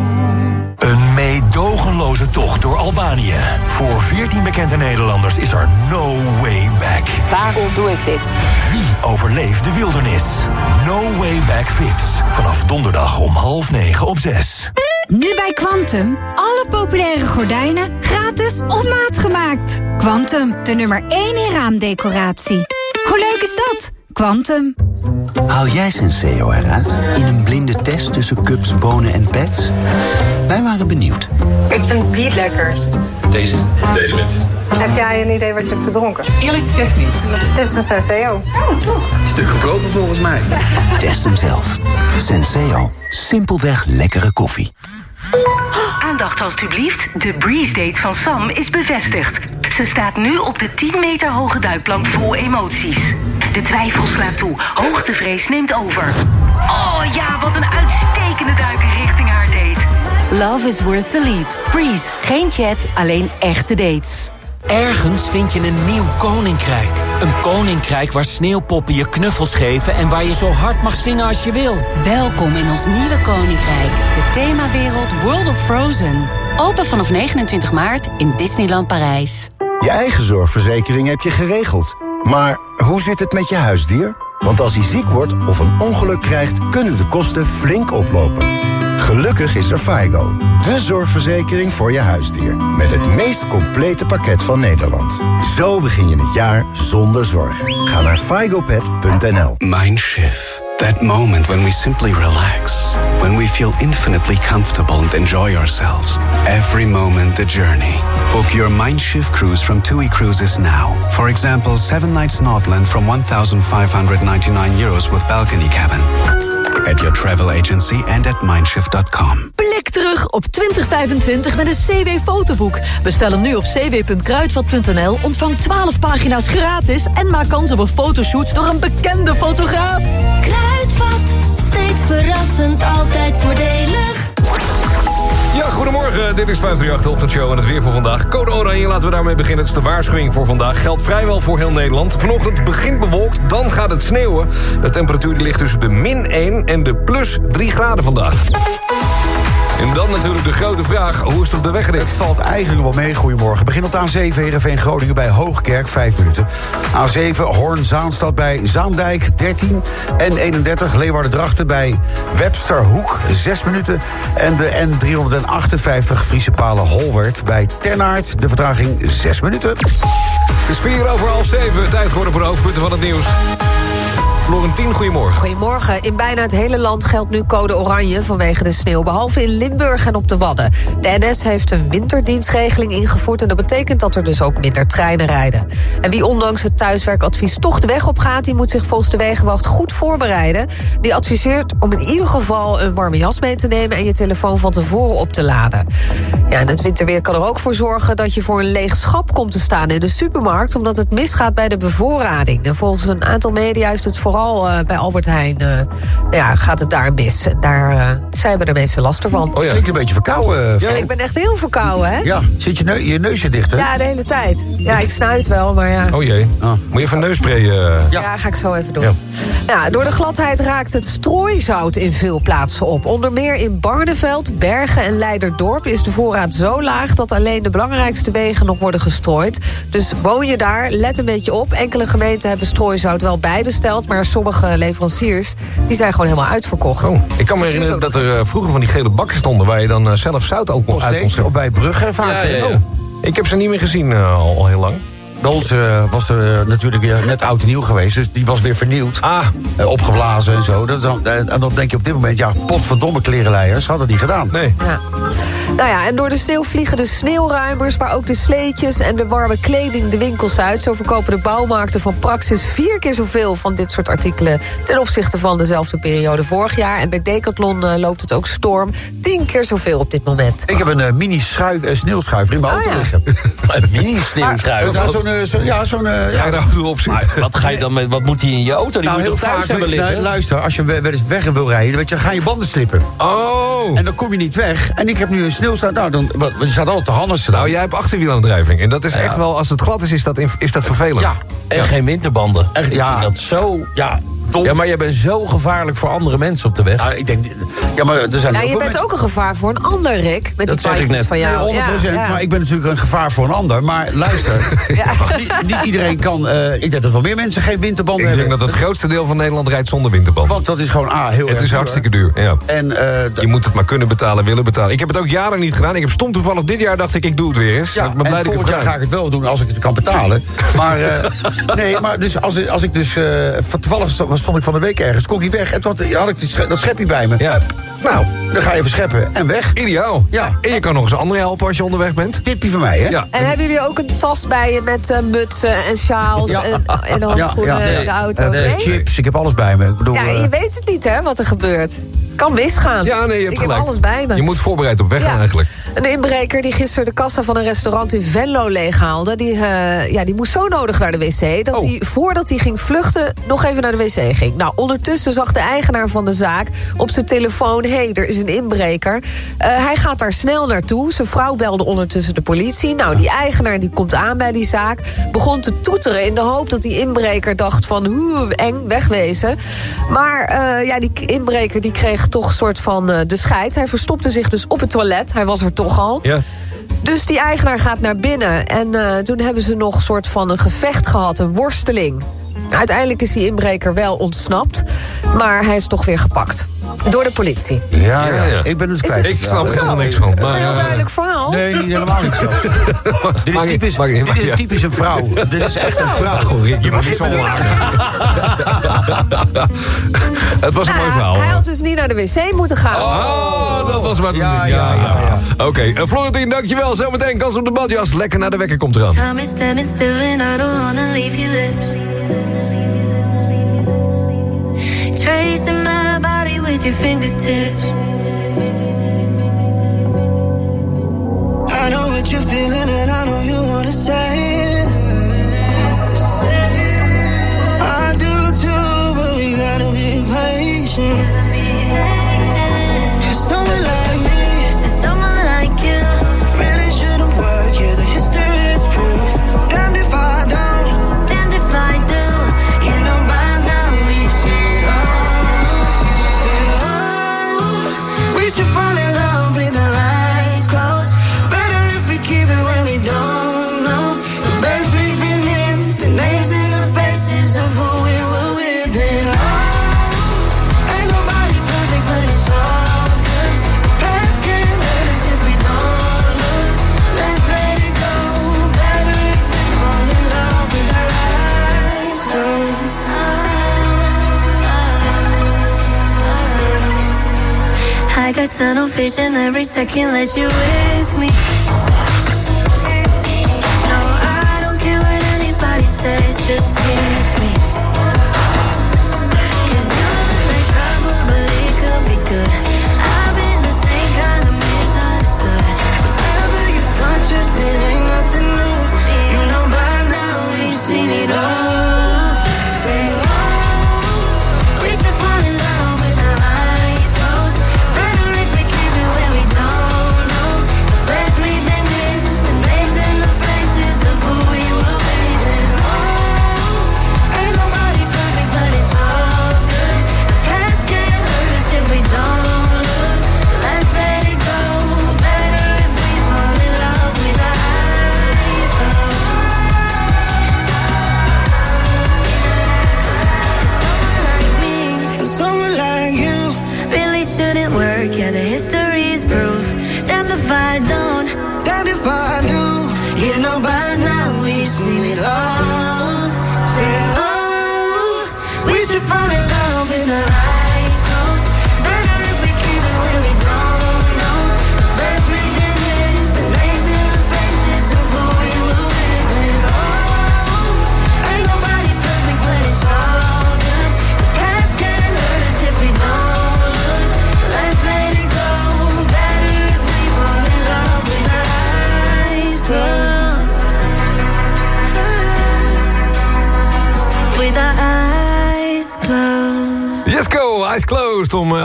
Een meedogenloze tocht door Albanië. Voor 14 bekende Nederlanders is er no way back. Waarom doe ik dit? Wie overleeft de wildernis? No way back Vips. Vanaf donderdag om half negen op zes. Nu bij Quantum. Alle populaire gordijnen gratis op maat gemaakt. Quantum, de nummer 1 in raamdecoratie. Hoe leuk is dat? Quantum. Haal jij Senseo eruit in een blinde test tussen cups, bonen en pets? Wij waren benieuwd. Ik vind die het lekkerst. Deze? Deze wit. Heb jij een idee wat je hebt gedronken? Eerlijk gezegd niet. Het is een Senseo. Oh, toch? Stuk goedkoper volgens mij. Test hem zelf. Senseo. Simpelweg lekkere koffie. Aandacht alstublieft. De Breeze Date van Sam is bevestigd. Ze staat nu op de 10 meter hoge duikplank vol emoties. De twijfel slaat toe. Hoogtevrees neemt over. Oh ja, wat een uitstekende duik richting haar date. Love is worth the leap. Breeze, geen chat, alleen echte dates. Ergens vind je een nieuw koninkrijk. Een koninkrijk waar sneeuwpoppen je knuffels geven... en waar je zo hard mag zingen als je wil. Welkom in ons nieuwe koninkrijk. De themawereld World of Frozen. Open vanaf 29 maart in Disneyland Parijs. Je eigen zorgverzekering heb je geregeld. Maar hoe zit het met je huisdier? Want als hij ziek wordt of een ongeluk krijgt... kunnen de kosten flink oplopen. Gelukkig is er FIGO, de zorgverzekering voor je huisdier. Met het meest complete pakket van Nederland. Zo begin je het jaar zonder zorgen. Ga naar figopet.nl Mindshift. That moment when we simply relax. When we feel infinitely comfortable and enjoy ourselves. Every moment the journey. Book your Mindshift cruise from TUI Cruises now. For example, 7 nights Nordland from 1,599 euros with balcony cabin. At your travel agency and at mindshift.com. Blik terug op 2025 met een CW-fotoboek. Bestel hem nu op cw.kruidvat.nl, ontvang 12 pagina's gratis... en maak kans op een fotoshoot door een bekende fotograaf. Kruidvat, steeds verrassend, altijd voordelig. Ja, goedemorgen. Dit is 538 de ochtendshow en het weer voor vandaag. Code Oranje, laten we daarmee beginnen. Het is de waarschuwing voor vandaag. Geldt vrijwel voor heel Nederland. Vanochtend begint bewolkt, dan gaat het sneeuwen. De temperatuur die ligt tussen de min 1 en de plus 3 graden vandaag. En dan natuurlijk de grote vraag, hoe is het op de weg, Rick? Het valt eigenlijk wel mee, goedemorgen. Begin op de A7 Heerenveen Groningen bij Hoogkerk, 5 minuten. A7 Hoorn-Zaanstad bij Zaandijk, 13. En 31 Leeuwarden-Drachten bij Websterhoek, 6 minuten. En de N358 Friese Palen Holwert bij Ternaert. De vertraging 6 minuten. Het is 4 over half 7. Tijd geworden voor de hoofdpunten van het nieuws. Florentien, goedemorgen. Goedemorgen. In bijna het hele land geldt nu code oranje vanwege de sneeuw... behalve in Limburg en op de Wadden. De NS heeft een winterdienstregeling ingevoerd... en dat betekent dat er dus ook minder treinen rijden. En wie ondanks het thuiswerkadvies toch de weg op gaat... die moet zich volgens de Wegenwacht goed voorbereiden. Die adviseert om in ieder geval een warme jas mee te nemen... en je telefoon van tevoren op te laden. Ja, en het winterweer kan er ook voor zorgen... dat je voor een leeg schap komt te staan in de supermarkt... omdat het misgaat bij de bevoorrading. En volgens een aantal media heeft het vooral uh, bij Albert Heijn uh, ja, gaat het daar mis. Daar uh, zijn we de meeste last ervan. Oh ja, klinkt een beetje verkouden. Ja, ik ben echt heel verkouden, hè? Ja, zit je, je neusje dicht, hè? Ja, de hele tijd. Ja, ik snuit wel, maar ja. Oh jee. Oh. Moet je even neusspray... Ja. ja, ga ik zo even doen. Ja. ja. door de gladheid raakt het strooizout in veel plaatsen op. Onder meer in Barneveld, Bergen en Leiderdorp is de voorraad zo laag... dat alleen de belangrijkste wegen nog worden gestrooid. Dus woon je daar, let een beetje op. Enkele gemeenten hebben strooizout wel bijbesteld... maar sommige leveranciers die zijn gewoon helemaal uitverkocht. Oh, ik kan me herinneren dat er uh, vroeger van die gele bakken stonden... waar je dan uh, zelf zout ook nog uit kon Op bij Brugge vaak. Ja, ja, ja. Oh, ik heb ze niet meer gezien uh, al, al heel lang. Bij ons uh, was er natuurlijk uh, net oud en nieuw geweest. Dus die was weer vernieuwd. Ah. Uh, opgeblazen en zo. Dat, dan, en dan denk je op dit moment, ja, potverdomme klerenleiers. Hadden die gedaan. Nee. Ja. Nou ja, en door de sneeuw vliegen de sneeuwruimers... maar ook de sleetjes en de warme kleding de winkels uit. Zo verkopen de bouwmarkten van Praxis vier keer zoveel... van dit soort artikelen ten opzichte van dezelfde periode vorig jaar. En bij Decathlon loopt het ook storm. Tien keer zoveel op dit moment. Ik heb een mini-sneeuwschuiver in mijn auto oh, ja. liggen. een mini-sneeuwschuiver? Zo'n zo, ja, zo'n... Uh, ja, daar op maar wat, ga je dan met, wat moet hij in je auto? Die nou, moet heel toch thuis vaak, hebben liggen? Nou, luister, als je wel eens weg wil rijden... Weet je, dan gaan je banden slippen. Oh! En dan kom je niet weg. En ik heb nu een sneeuwstaan. Nou, dan, wat, je staat altijd te hannissen. Nou, jij hebt achterwielaandrijving. En dat is ja. echt wel, als het glad is, is dat, is dat vervelend. Ja. En ja. geen winterbanden. Echt, ja. Dat zo... Ja, Dom. Ja, maar je bent zo gevaarlijk voor andere mensen op de weg. Nou, ik denk, ja, maar er zijn nou, je bent mensen... ook een gevaar voor een ander, Rick. Met dat die zeg ik net. van jou. Nee, 100%. Ja, ja. Maar ik ben natuurlijk een gevaar voor een ander. Maar luister, niet, niet, iedereen kan... Uh, ik denk dat wel meer mensen geen winterbanden hebben. Ik denk dat het grootste deel van Nederland rijdt zonder winterbanden. Want dat is gewoon A, heel Het erg is hartstikke duur, ja. En, uh, je moet het maar kunnen betalen, willen betalen. Ik heb het ook jaren niet gedaan. Ik heb stom toevallig dit jaar dacht ik, ik doe het weer eens. Ja, ik ben blij en dat ik volgend jaar ga ik het wel doen als ik het kan betalen. Maar, uh, nee, maar dus als, als ik dus... Uh, toevallig stond ik van de week ergens, kon ik niet weg. En toen had ik die, dat schepje bij me. Ja. Nou, dan ga je even scheppen en weg. Ideaal. Ja. En je kan nog eens andere helpen als je onderweg bent. Tipje van mij, hè? Ja. En hebben jullie ook een tas bij je met uh, mutsen en sjaals Ja. en, en handschoenen Ja, ja. in de auto? Uh, nee? Chips, ik heb alles bij me. Ik bedoel, Ja, uh, je weet het niet, hè, wat er gebeurt. Kan misgaan. Ja, nee, je hebt ik gelijk. heb alles bij me. Je moet voorbereid op weg gaan Ja. eigenlijk. Een inbreker die gisteren de kassa van een restaurant in Venlo leeghaalde... die, eh, ja, die moest zo nodig naar de wc... dat hij voordat hij ging vluchten nog even naar de wc ging. Nou, ondertussen zag de eigenaar van de zaak op zijn telefoon... hé, hey, er is een inbreker. Eh, hij gaat daar snel naartoe. Zijn vrouw belde ondertussen de politie. Nou, die eigenaar die komt aan bij die zaak... begon te toeteren in de hoop dat die inbreker dacht van... hoe eng, wegwezen. Maar eh, ja, die inbreker die kreeg toch een soort van eh, de scheid. Hij verstopte zich dus op het toilet. Hij was er toch al. Ja. Dus die eigenaar gaat naar binnen. En eh, toen hebben ze nog een soort van een gevecht gehad, een worsteling. Uiteindelijk is die inbreker wel ontsnapt. Maar hij is toch weer gepakt. Door de politie. Ja, ja, ik ben het kwijt. het- Ik snap helemaal niks van. Maar, een heel eh, duidelijk verhaal. Nee, niet helemaal niet zo. dit is typisch, dit is typisch een vrouw. Dit is echt een vrouw. Goh, Rick, je begint niet zo met- Het was een mooi Nou, verhaal. hij had dus niet naar de wc moeten gaan. Oh, dat was maar ja, ja, ja, ja. Oké, eh, Florentien, dankjewel. Zometeen kans op de badjas. Lekker naar de wekker komt eraan. Time is standing still and I don't wanna leave you this. Tracing my body with your fingertips. I know what you're feeling and I know vision every second, let you with me.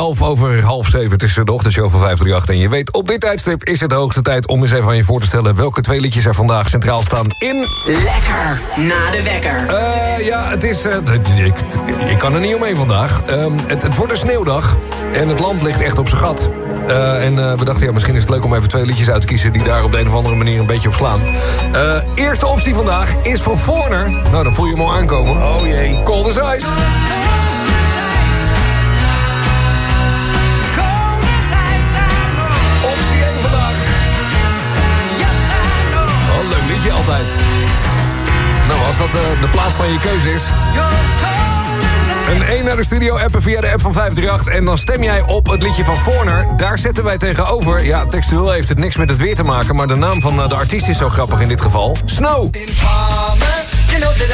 11 over half 7. Het is de ochtendshow van 538. En je weet, op dit tijdstip is het de hoogste tijd om eens even aan je voor te stellen... welke twee liedjes er vandaag centraal staan in... Lekker na de wekker. Eh, ja, het is... eh, ik, ik kan er niet omheen vandaag. Ehm, het, het wordt een sneeuwdag en het land ligt echt op zijn gat. Eh, en eh, we dachten, ja, misschien is het leuk om even twee liedjes uit te kiezen... die daar op de een of andere manier een beetje op slaan. Eh, eerste optie vandaag is van Forner. Nou, dan voel je hem al aankomen. Oh jee. Cold as Ice. Altijd. Nou, als dat eh, de plaats van je keuze is... Een 1 naar de studio appen via de app van 538... en dan stem jij op het liedje van Forner. Daar zetten wij tegenover... ja, textueel heeft het niks met het weer te maken... maar de naam van eh, de artiest is zo grappig in dit geval. Snow. You know, say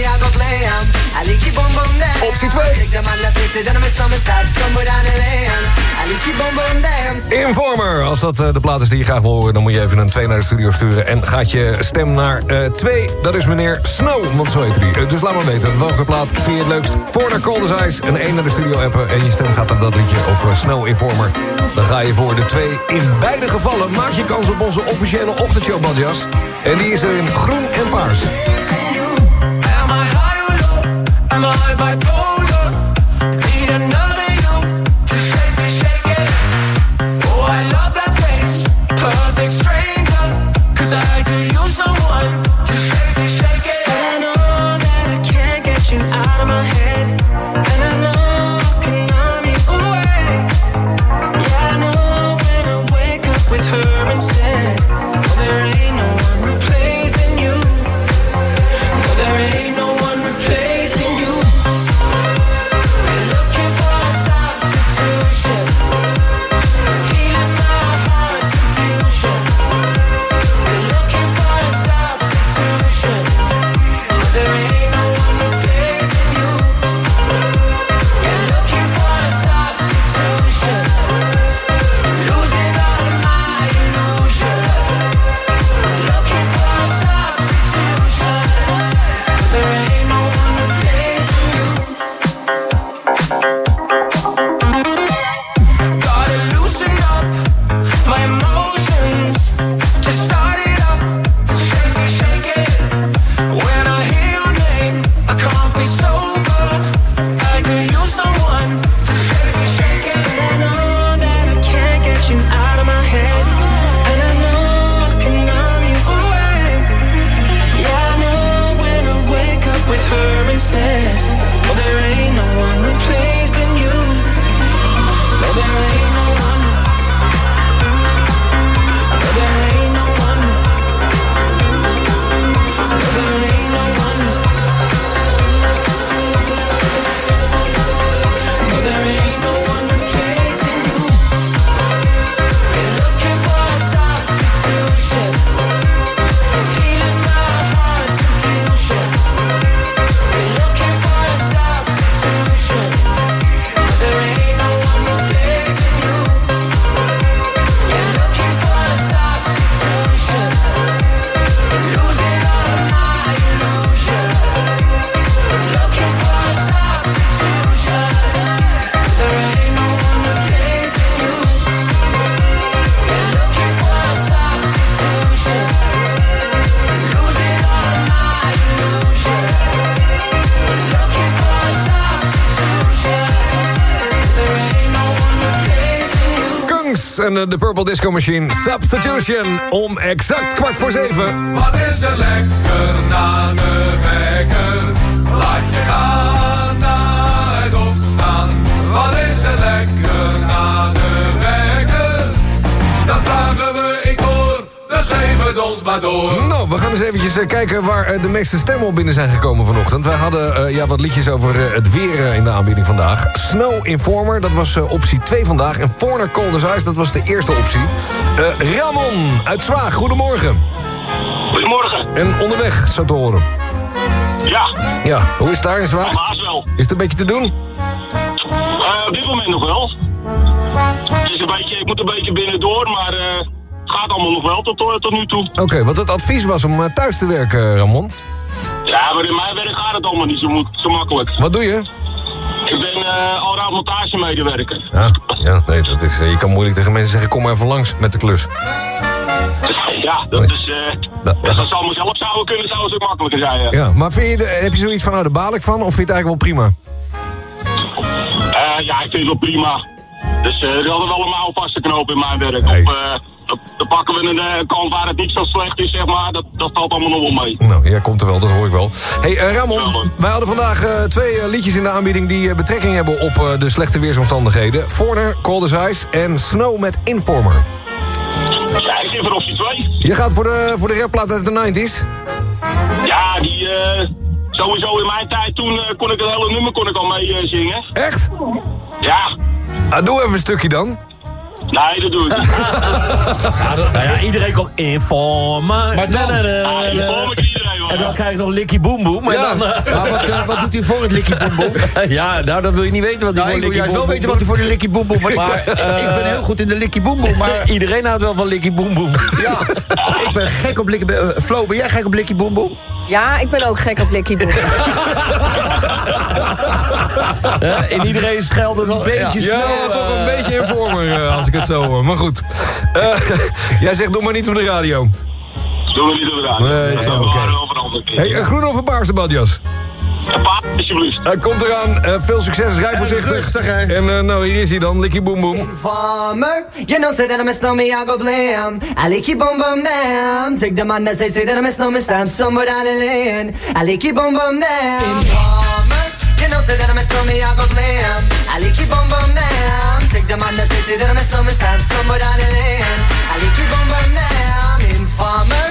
I glam. I like you Informer. Als dat eh, de plaat is die je graag wil horen... dan moet je even een 2 naar de studio sturen. En gaat je stem naar 2. dat is meneer Snow, want zo heet hij. Eh, dus laat maar weten welke plaat vind je het leukst. Voor naar Cold as Ice en 1 naar de studio appen. En je stem gaat naar dat liedje of Snow Informer. Dan ga je voor de 2. In beide gevallen maak je kans op onze officiële ochtendshow badjas. En die is er in groen en paars. Am I high or low? Am I? Eh, de Purple Disco Machine. Substitution om exact kwart voor zeven. Wat is er lekker na de wekker? Geef het ons maar door. Nou, we gaan eens eventjes eh, kijken waar eh, de meeste stemmen op binnen zijn gekomen vanochtend. Wij hadden eh, ja, wat liedjes over het weer in de aanbieding vandaag. Snow Informer, dat was eh, optie 2 vandaag. En Forner Cold as Ice, dat was de eerste optie. Eh, Ramon uit Zwaag, goedemorgen. Goedemorgen. En onderweg, zo te horen. Ja, Ja, hoe is het daar in Zwaag? helaas wel. Is het een beetje te doen? Op dit moment nog wel. Het is een beetje, ik moet een beetje binnendoor, maar eh, gaat allemaal nog wel tot, tot nu toe. Oké, want het advies was om eh, thuis te werken, Ramon. Ja, maar in mijn werk gaat het allemaal niet zo, makkelijk. Wat doe je? Ik ben eh al montagemedewerker. Ja, ja nee, dat is, eh, je kan moeilijk tegen mensen zeggen... kom maar even langs met de klus. Ja, dat is... eh als dat ze allemaal zelf zouden kunnen, zou het ook makkelijker zijn. Ja. Ja, maar vind je de, heb je zoiets van, nou, daar baal ik van? Of vind je het eigenlijk wel prima? Eh, ja, ik vind het wel prima. Dus eh, is altijd wel een mouw vast te knopen in mijn werk. Op, eh, dan- pakken we een eh, kant waar het niet zo slecht is, zeg maar. Dat, dat valt allemaal nog wel mee. Nou, jij komt er wel, dat hoor ik wel. hey, Ramon, wij hadden vandaag twee liedjes in de aanbieding... die betrekking hebben op de slechte weersomstandigheden. Forner, Cold as Ice en Snow met Informer. Ja, ik zit voor optie 2. Je gaat voor de, voor de rapplaat uit de 90s? Ja, die... sowieso in mijn tijd toen eh, kon ik het hele nummer kon ik al mee eh, zingen. Echt? Ja. Ah, doe even een stukje dan. Nee, dat doe ik niet. Nou ja, iedereen komt informer. Maar dan? Ja, informer kan iedereen wel. En dan krijg je nog Likkie Boom Boom. En Ja, dan, eh, maar wat, eh, wat doet hij voor het likkie boom boom? ja, nou, dan wil je niet weten wat hij Nou, voor ik wil Boom wel Boom weten wat hij voor de likkie boom boom... ik- Maar, eh, ik ben heel goed in de likkie boom boom, maar... Iedereen houdt wel van Likkie Boom Boom. Ja, ik ben gek op likkie... eh, Flo, ben jij gek op likkie boom boom? Ja, ik ben ook gek op Likkie. Ja, in iedereen scheldt een beetje Ja, snel. toch een eh. beetje informer eh, als ik het zo hoor. Maar goed. Eh, jij zegt doe maar niet op de radio. Doen we niet radio. Nee, over een andere keer. Hey, een groene of een paarse badjas? Een paard, alsjeblieft. Hij komt eraan. Eh, veel succes. Rij voorzichtig. rustig, hè. En eh, nou, hier is hij dan. Likkie boom boom. Farmer, you know, say that I'm a snowman, I go blam. I like you boom boom damn. Take the man that say, say that I'm a snowman, stamp somewhere down the lane. I like you boom boom damn. Farmer, you know, say that I'm a snowman, I go blam. I like you boom boom damn. Take the man that say, say that I'm a snowman, stamp somewhere down the lane. I like you boom boom damn. Informer,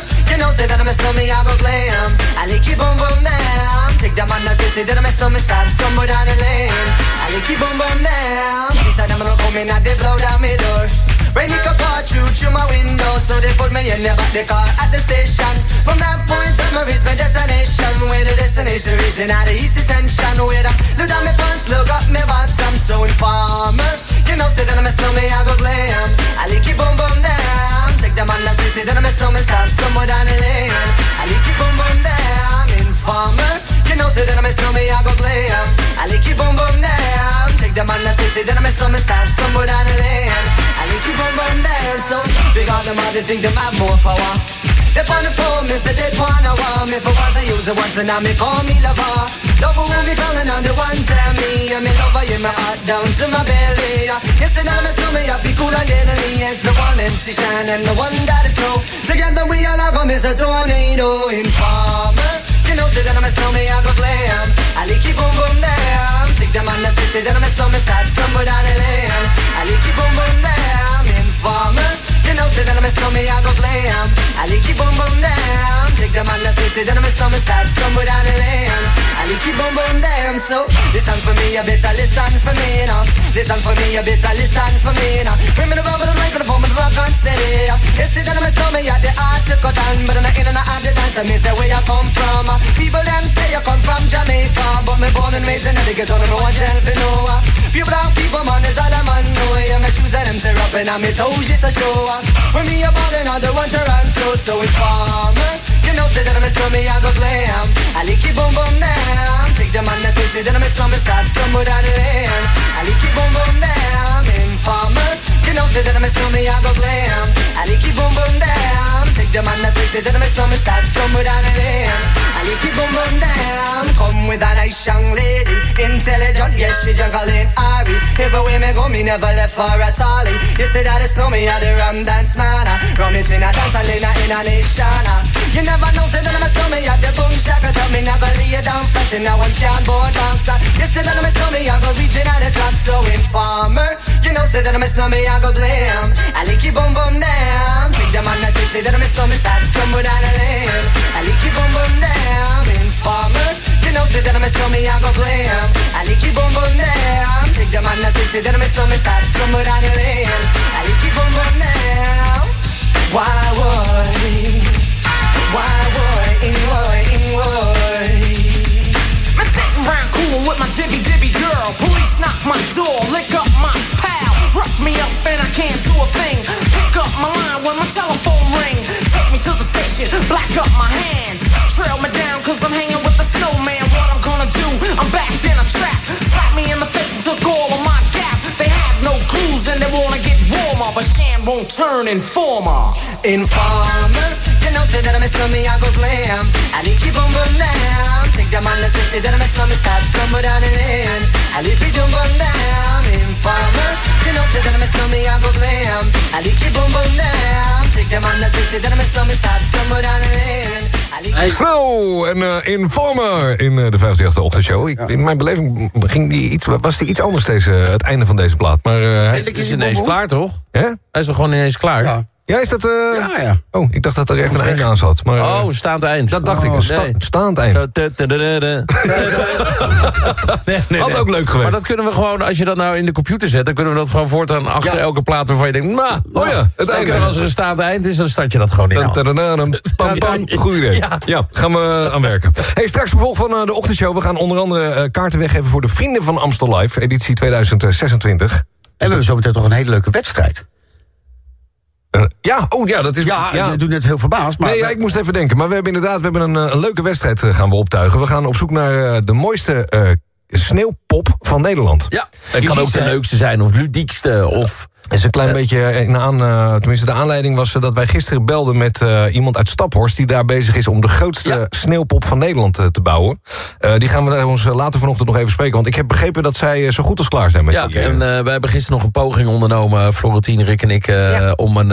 say that I'm a snowman, I go blam. I like you boom boom down Take the man that say, say that I'm a snowman, stamp somewhere down the lane. I like you boom boom damn. He said I'm gonna come in and they blow down my door. Rain it pour through through my window, so they put me in the back the car at the station. From that point on, I reached my destination. Where the destination reaching out of east detention. Where I look down my pants, look up my bottom, so informer. You know, say that I'm a snowman, I go glam. I like you boom boom down. Take the man that say, say that I'm a snowman, stop somewhere down the lane. I like you boom boom down. Informer. You know, say that I'm a snowman, I go glam. I like you boom boom down. Take the man that say, say that I'm a snowman, stop somewhere down the lane. I like you boom boom down. So big on them, all they think them have more power. They on the phone, me say they wanna want me for once I use it once and now me call me lover. Love who me calling on the one tell me, and me lover in my heart down to my belly. Yes, and I'm a snowman, I feel cool and deadly. Yes, the one MC Shine and the one that is snow. Together we all have come as a tornado informer. You know, say that I'm a snowman, I go glam. I like you boom boom damn. Take the man that say, say that I'm a snowman, stop somewhere down the lane. I like you boom boom damn. Informer. You know, say that I'm a snowman, I go glam. I like you boom boom damn. Take the man that say, say that I'm a snowman, stop somewhere down the lane. I like you boom boom damn. So listen for me, you better listen for me now. Listen for me, you better listen for me now. Bring me the rubber, the microphone, the rock on steady. You say that I'm I me say where you come from. Uh, people them say you come from Jamaica, but me born and raised in the ghetto, no one tell for no. Uh. Pure brown people, man, is all I'm on. know. Eh. Yeah, my shoes and them tear up and on me toes just a show. Uh. When me a ballin', I don't want your answer, so informer. Eh. You know, say that I'm a snowman, I go glam. I like you boom boom down. Take the man that say, say that I'm a snowman, stop somewhere down the lane. I like you boom boom down. Informer. You know, say that I'm a snowman, I go glam. I like you boom boom down. Take the man that say, say that I'm a snowman, stop somewhere down the lane. I like you boom boom down. Come with a nice young lady, intelligent, yes she jungle in Ari. Everywhere me go, me never left for a tally. You say that it's me, I the rum dance man. Rum it in a dance, I a in a nation. You never know, say that I'm a snowman, I the boom shaka. Tell me never lay down flat, and now I'm can't board dancer. You say that I'm a snowman, I go reaching at the top, so informer. You know, say that I'm a snowman, I go glam. I like you boom boom down. Take the man that say, say that I'm a snowman, stop somewhere down the lane. I like you boom boom down. Informer. You know, say that I'm a snowman, I go glam. I like you boom boom down. Take the man that say, say that I'm a snowman, stop somewhere down the lane. I like you boom boom down. Why would? Why would? In would? I'm sitting round cool with my dibby dibby girl. Police knock my door, lick up my pal. Rough me up and I can't do a thing. Pick up my line when my telephone ring. Take me to the station, black up my hands. Trail me down cause I'm hanging with the snowman. What I'm gonna do? I'm backed in a trap. Slap me in the face and took all of my gap. They have no clues and they wanna get. But Shan won't turn informer. Informer, you know, say that I'm a snowman, I go glam. I like you boom boom down. Take the man that say, that I'm a snowman, stop somewhere down the lane. I like you boom boom down. Informer, you know, say that I'm a snowman, I go glam. I like you boom boom down. Take the man that say, that I'm a snowman, stop somewhere down the lane. Snow en eh, Informer in eh, de 58e ochtendshow. Ik, In mijn beleving ging die iets, was die iets anders deze, het einde van deze plaat. Maar eh, hij is ineens klaar, toch? Ja? Hij is toch gewoon ineens klaar? Ja. Ja, is dat... eh, Ja, ja. Oh, ik dacht dat er echt een einde aan zat. Maar, eh, Oh, staand eind. dat dacht ik. Een sta- nee. staand eind. Zo, tu- tu- tu- tu- tu- Nee, nee, Had nee. ook leuk geweest. Maar dat kunnen we gewoon, als je dat nou in de computer zet... dan kunnen we dat gewoon voortaan achter Ja. elke plaat waarvan je denkt... Nou, Oh ja, het dan einde. kunnen we als er een staand eind is, dan start je dat gewoon in. Pam, pam. Goed idee. Ja. Ja, gaan we aan werken. Hey, straks vervolg van eh, de ochtendshow. We gaan onder andere eh, kaarten weggeven voor de Vrienden van Amstel Live. Editie 2026. En we hebben zometeen toch een hele leuke wedstrijd. Eh, ja, oh ja, dat is... Ja, je doet net heel verbaasd, maar... nee, ja, ik moest even denken. Maar we hebben inderdaad we hebben een, eh, een leuke wedstrijd eh, gaan we optuigen. We gaan op zoek naar eh, de mooiste eh, sneeuwpop van Nederland. Ja, het kan ook de leukste zijn, of ludiekste, of... Het is een klein beetje in aan, eh, tenminste de aanleiding was eh, dat wij gisteren belden met eh, iemand uit Staphorst die daar bezig is om de grootste sneeuwpop van Nederland eh, te bouwen. Eh, die gaan we daar ons eh, later vanochtend nog even spreken, want ik heb begrepen dat zij eh, zo goed als klaar zijn met Ja, die, eh, en uh, wij hebben gisteren nog een poging ondernomen, Florentine, Rick en ik, uh, om een,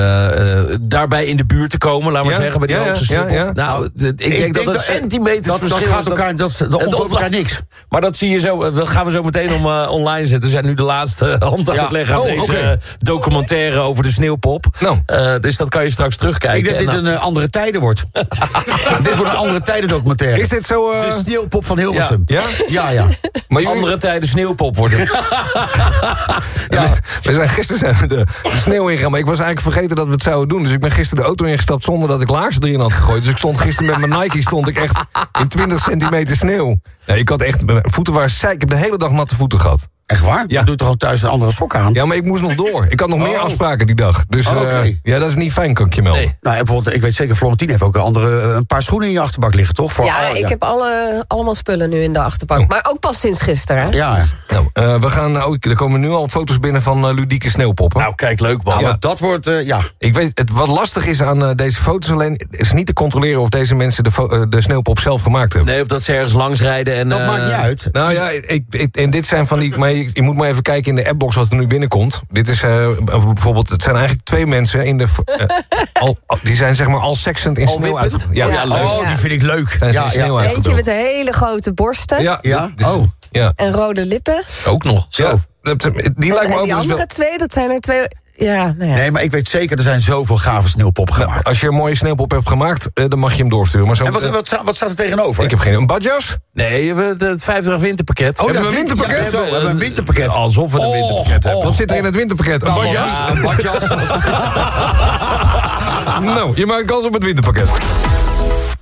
uh, daarbij in de buurt te komen, laten we Ja? zeggen, bij die Ja, ja, hoogste ja, sneeuwpop. ja. Nou, ik, denk, denk dat het dat- centimeters dat- dat verschil gaat is, elkaar- dat- dat elkaar niks. Maar dat zie je zo, dat gaan we zo meteen om, uh, online zetten. We zijn nu de laatste hand aan Ja. het leggen aan Oh, deze documentaire over de sneeuwpop. Nou. Uh, dus dat kan je straks terugkijken. Ik denk dat dit nou- een eh, andere tijden wordt. dit wordt een andere tijden documentaire. Is dit zo... eh, De sneeuwpop van Hilversum. Ja? Ja, ja. maar jullie- Andere tijden sneeuwpop wordt het. Ja. We zijn gisteren zijn we de, de sneeuw ingegaan, maar ik was eigenlijk vergeten dat we het zouden doen. Dus ik ben gisteren de auto ingestapt zonder dat ik laarzen erin had gegooid. Dus ik stond gisteren met mijn Nike stond ik echt in 20 centimeter sneeuw. Nee, ik had echt, mijn voeten waren zeik. Ik heb de hele dag natte voeten gehad. Echt waar? Ja. Doe toch gewoon thuis een andere sok aan? Ja, maar ik moest nog door. Ik had nog meer Oh. afspraken die dag. Dus Oh, eh, ja, dat is niet fijn, kan ik je melden. Nee. Nou, en bijvoorbeeld, ik weet zeker, Florentine heeft ook een, andere, eh, een paar schoenen in je achterbak liggen, toch? Voor Ja, oh, ik heb alle, allemaal spullen nu in de achterbank. Maar ook pas sinds gisteren. hè? Ja, Nou, eh, we gaan ook, er komen nu al foto's binnen van ludieke sneeuwpoppen. nou, kijk, leuk man. Nou, Ja. maar dat wordt, eh, ja. Ik weet, het, wat lastig is aan eh, deze foto's alleen... is niet te controleren of deze mensen de, de sneeuwpop zelf gemaakt hebben. Nee, of dat ze ergens langs rijden en... Dat maakt niet uit. Nou ja, ik, ik, en dit zijn van die... Maar je, je moet maar even kijken in de appbox wat er nu binnenkomt. Dit is eh, bijvoorbeeld... Het zijn eigenlijk twee mensen in de... eh, al, al- die zijn zeg maar al seksend in Al sneeuw uit. Ja, Ja. ja, leuk. Oh, die vind ik leuk. Zijn ze Ja, in sneeuw ja. Eentje met hele grote borsten Ja, Ja? dus- Oh. ja. en rode lippen. Ook nog. Ja, dat- die lijkt me en ook die wel... andere twee, dat zijn er twee... Ja, nou ja. Nee, maar ik weet zeker, er zijn zoveel gave sneeuwpoppen Nou, gemaakt. als je een mooie sneeuwpop hebt gemaakt, eh, dan mag je hem doorsturen. Maar zo, en wat, wat, wat staat er tegenover? ik heb geen... Een badjas? Nee, we hebben het 50 winterpakket. Oh, Hebben ja, we een winter- winterpakket? ja, we hebben een winterpakket. Alsof we een Oh, winterpakket hebben. Wat zit er in het winterpakket? Een Nou, badjas? ja, een badjas. nou, je maakt kans op het winterpakket.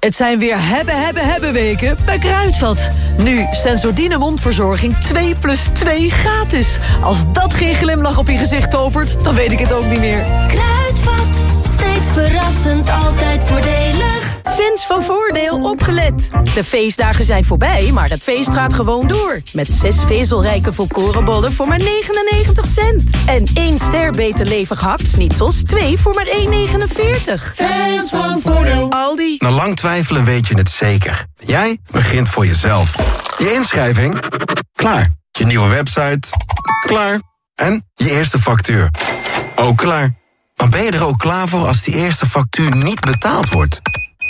Het zijn weer hebben, hebben, hebben weken bij Kruidvat. Nu Sensordine mondverzorging 2 plus 2 gratis. Als dat geen glimlach op je gezicht tovert, dan weet ik het ook niet meer. Kruidvat, steeds verrassend, altijd voordelig. Fans van Voordeel opgelet. De feestdagen zijn voorbij, maar het feest gaat gewoon door. Met zes vezelrijke volkorenbollen voor maar 99 cent. En één ster beter levig hakt-snitsels, twee voor maar 1,49. Fans van Voordeel. Aldi. Na lang twijfelen weet je het zeker. Jij begint voor jezelf. Je inschrijving? Klaar. Je nieuwe website? Klaar. En je eerste factuur? Ook klaar. Maar ben je er ook klaar voor als die eerste factuur niet betaald wordt?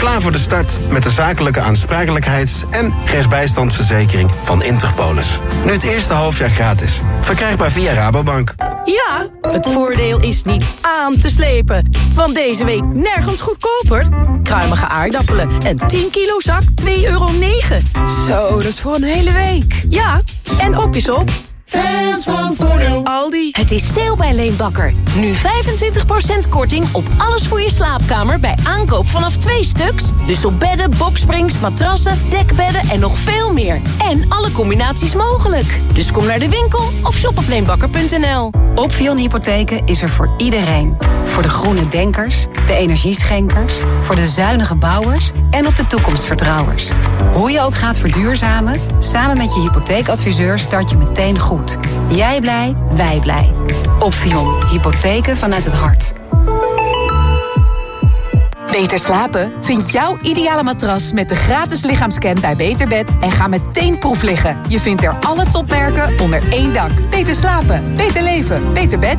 Klaar voor de start met de zakelijke aansprakelijkheids- en rechtsbijstandsverzekering van Interpolis. Nu het eerste halfjaar gratis. Verkrijgbaar via Rabobank. Ja, het voordeel is niet aan te slepen. Want deze week nergens goedkoper. Kruimige aardappelen en 10 kilo zak 2,9 euro. Zo, dat is voor een hele week. Ja, en op is op. Fans van Voordeel. Aldi. Het is sale bij Leenbakker. Nu 25% korting op alles voor je slaapkamer bij aankoop vanaf twee stuks. Dus op bedden, boksprings, matrassen, dekbedden en nog veel meer. En alle combinaties mogelijk. Dus kom naar de winkel of shop op leenbakker.nl. Opvion Hypotheken is er voor iedereen. Voor de groene denkers, de energieschenkers, voor de zuinige bouwers en op de toekomstvertrouwers. Hoe je ook gaat verduurzamen, samen met je hypotheekadviseur start je meteen goed. Jij blij, wij blij. Opvion Hypotheken vanuit het hart. Beter slapen? Vind jouw ideale matras met de gratis lichaamscan bij Beterbed en ga meteen proef liggen. Je vindt er alle topmerken onder één dak. Beter slapen, beter leven, beter bed.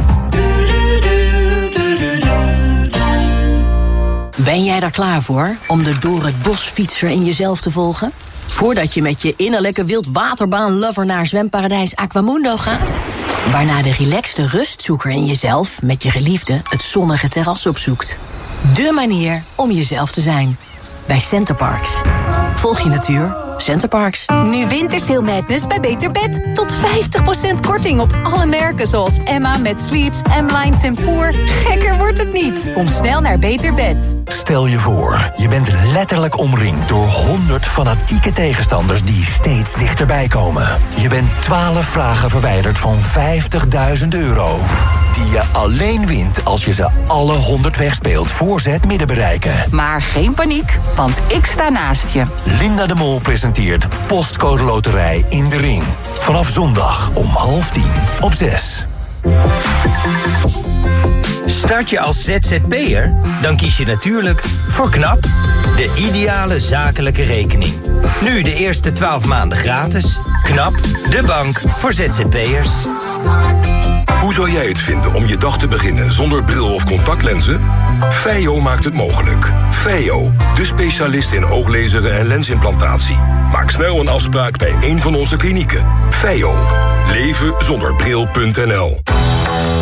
Ben jij daar klaar voor om de door het bos fietser in jezelf te volgen? Voordat je met je innerlijke wildwaterbaan-lover naar zwemparadijs Aquamundo gaat? Waarna de relaxte rustzoeker in jezelf met je geliefde het zonnige terras opzoekt. De manier om jezelf te zijn. Bij Centerparks. Volg je natuur. Centerparks. Nu Wintersail Madness bij Beter Bed. Tot 50% korting op alle merken zoals Emma met Sleeps, M-Line Tempoor. Gekker wordt het niet. Kom snel naar Beter Bed. Stel je voor, je bent letterlijk omringd door 100 fanatieke tegenstanders die steeds dichterbij komen. Je bent 12 vragen verwijderd van 50.000 euro. Die je alleen wint als je ze alle 100 wegspeelt voor ze het midden bereiken. Maar geen paniek, want ik sta naast je. Linda de Mol presenteert Postcode Loterij in de Ring. Vanaf zondag om half tien op 6. Start je als ZZP'er? Dan kies je natuurlijk voor KNAP, de ideale zakelijke rekening. Nu de eerste 12 maanden gratis. KNAP, de bank voor ZZP'ers. Hoe zou jij het vinden om je dag te beginnen zonder bril of contactlenzen? Feio maakt het mogelijk. Feio, de specialist in ooglezeren en lensimplantatie. Maak snel een afspraak bij een van onze klinieken. Feio. Leven zonder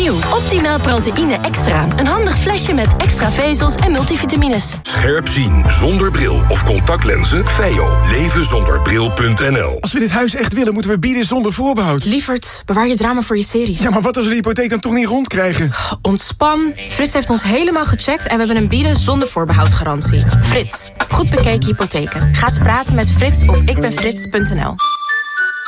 Nieuw Optimaal proteïne extra. Een handig flesje met extra vezels en multivitamines. Scherp zien zonder bril of contactlenzen? Feio. Leven zonder bril.nl Als we dit huis echt willen, moeten we bieden zonder voorbehoud. Lievert, bewaar je drama voor je series. Ja, maar wat als we de hypotheek dan toch niet rondkrijgen? Ontspan. Frits heeft ons helemaal gecheckt en we hebben een bieden zonder voorbehoud garantie. Frits, goed bekeken hypotheken. Ga eens praten met Frits op ikbenfrits.nl.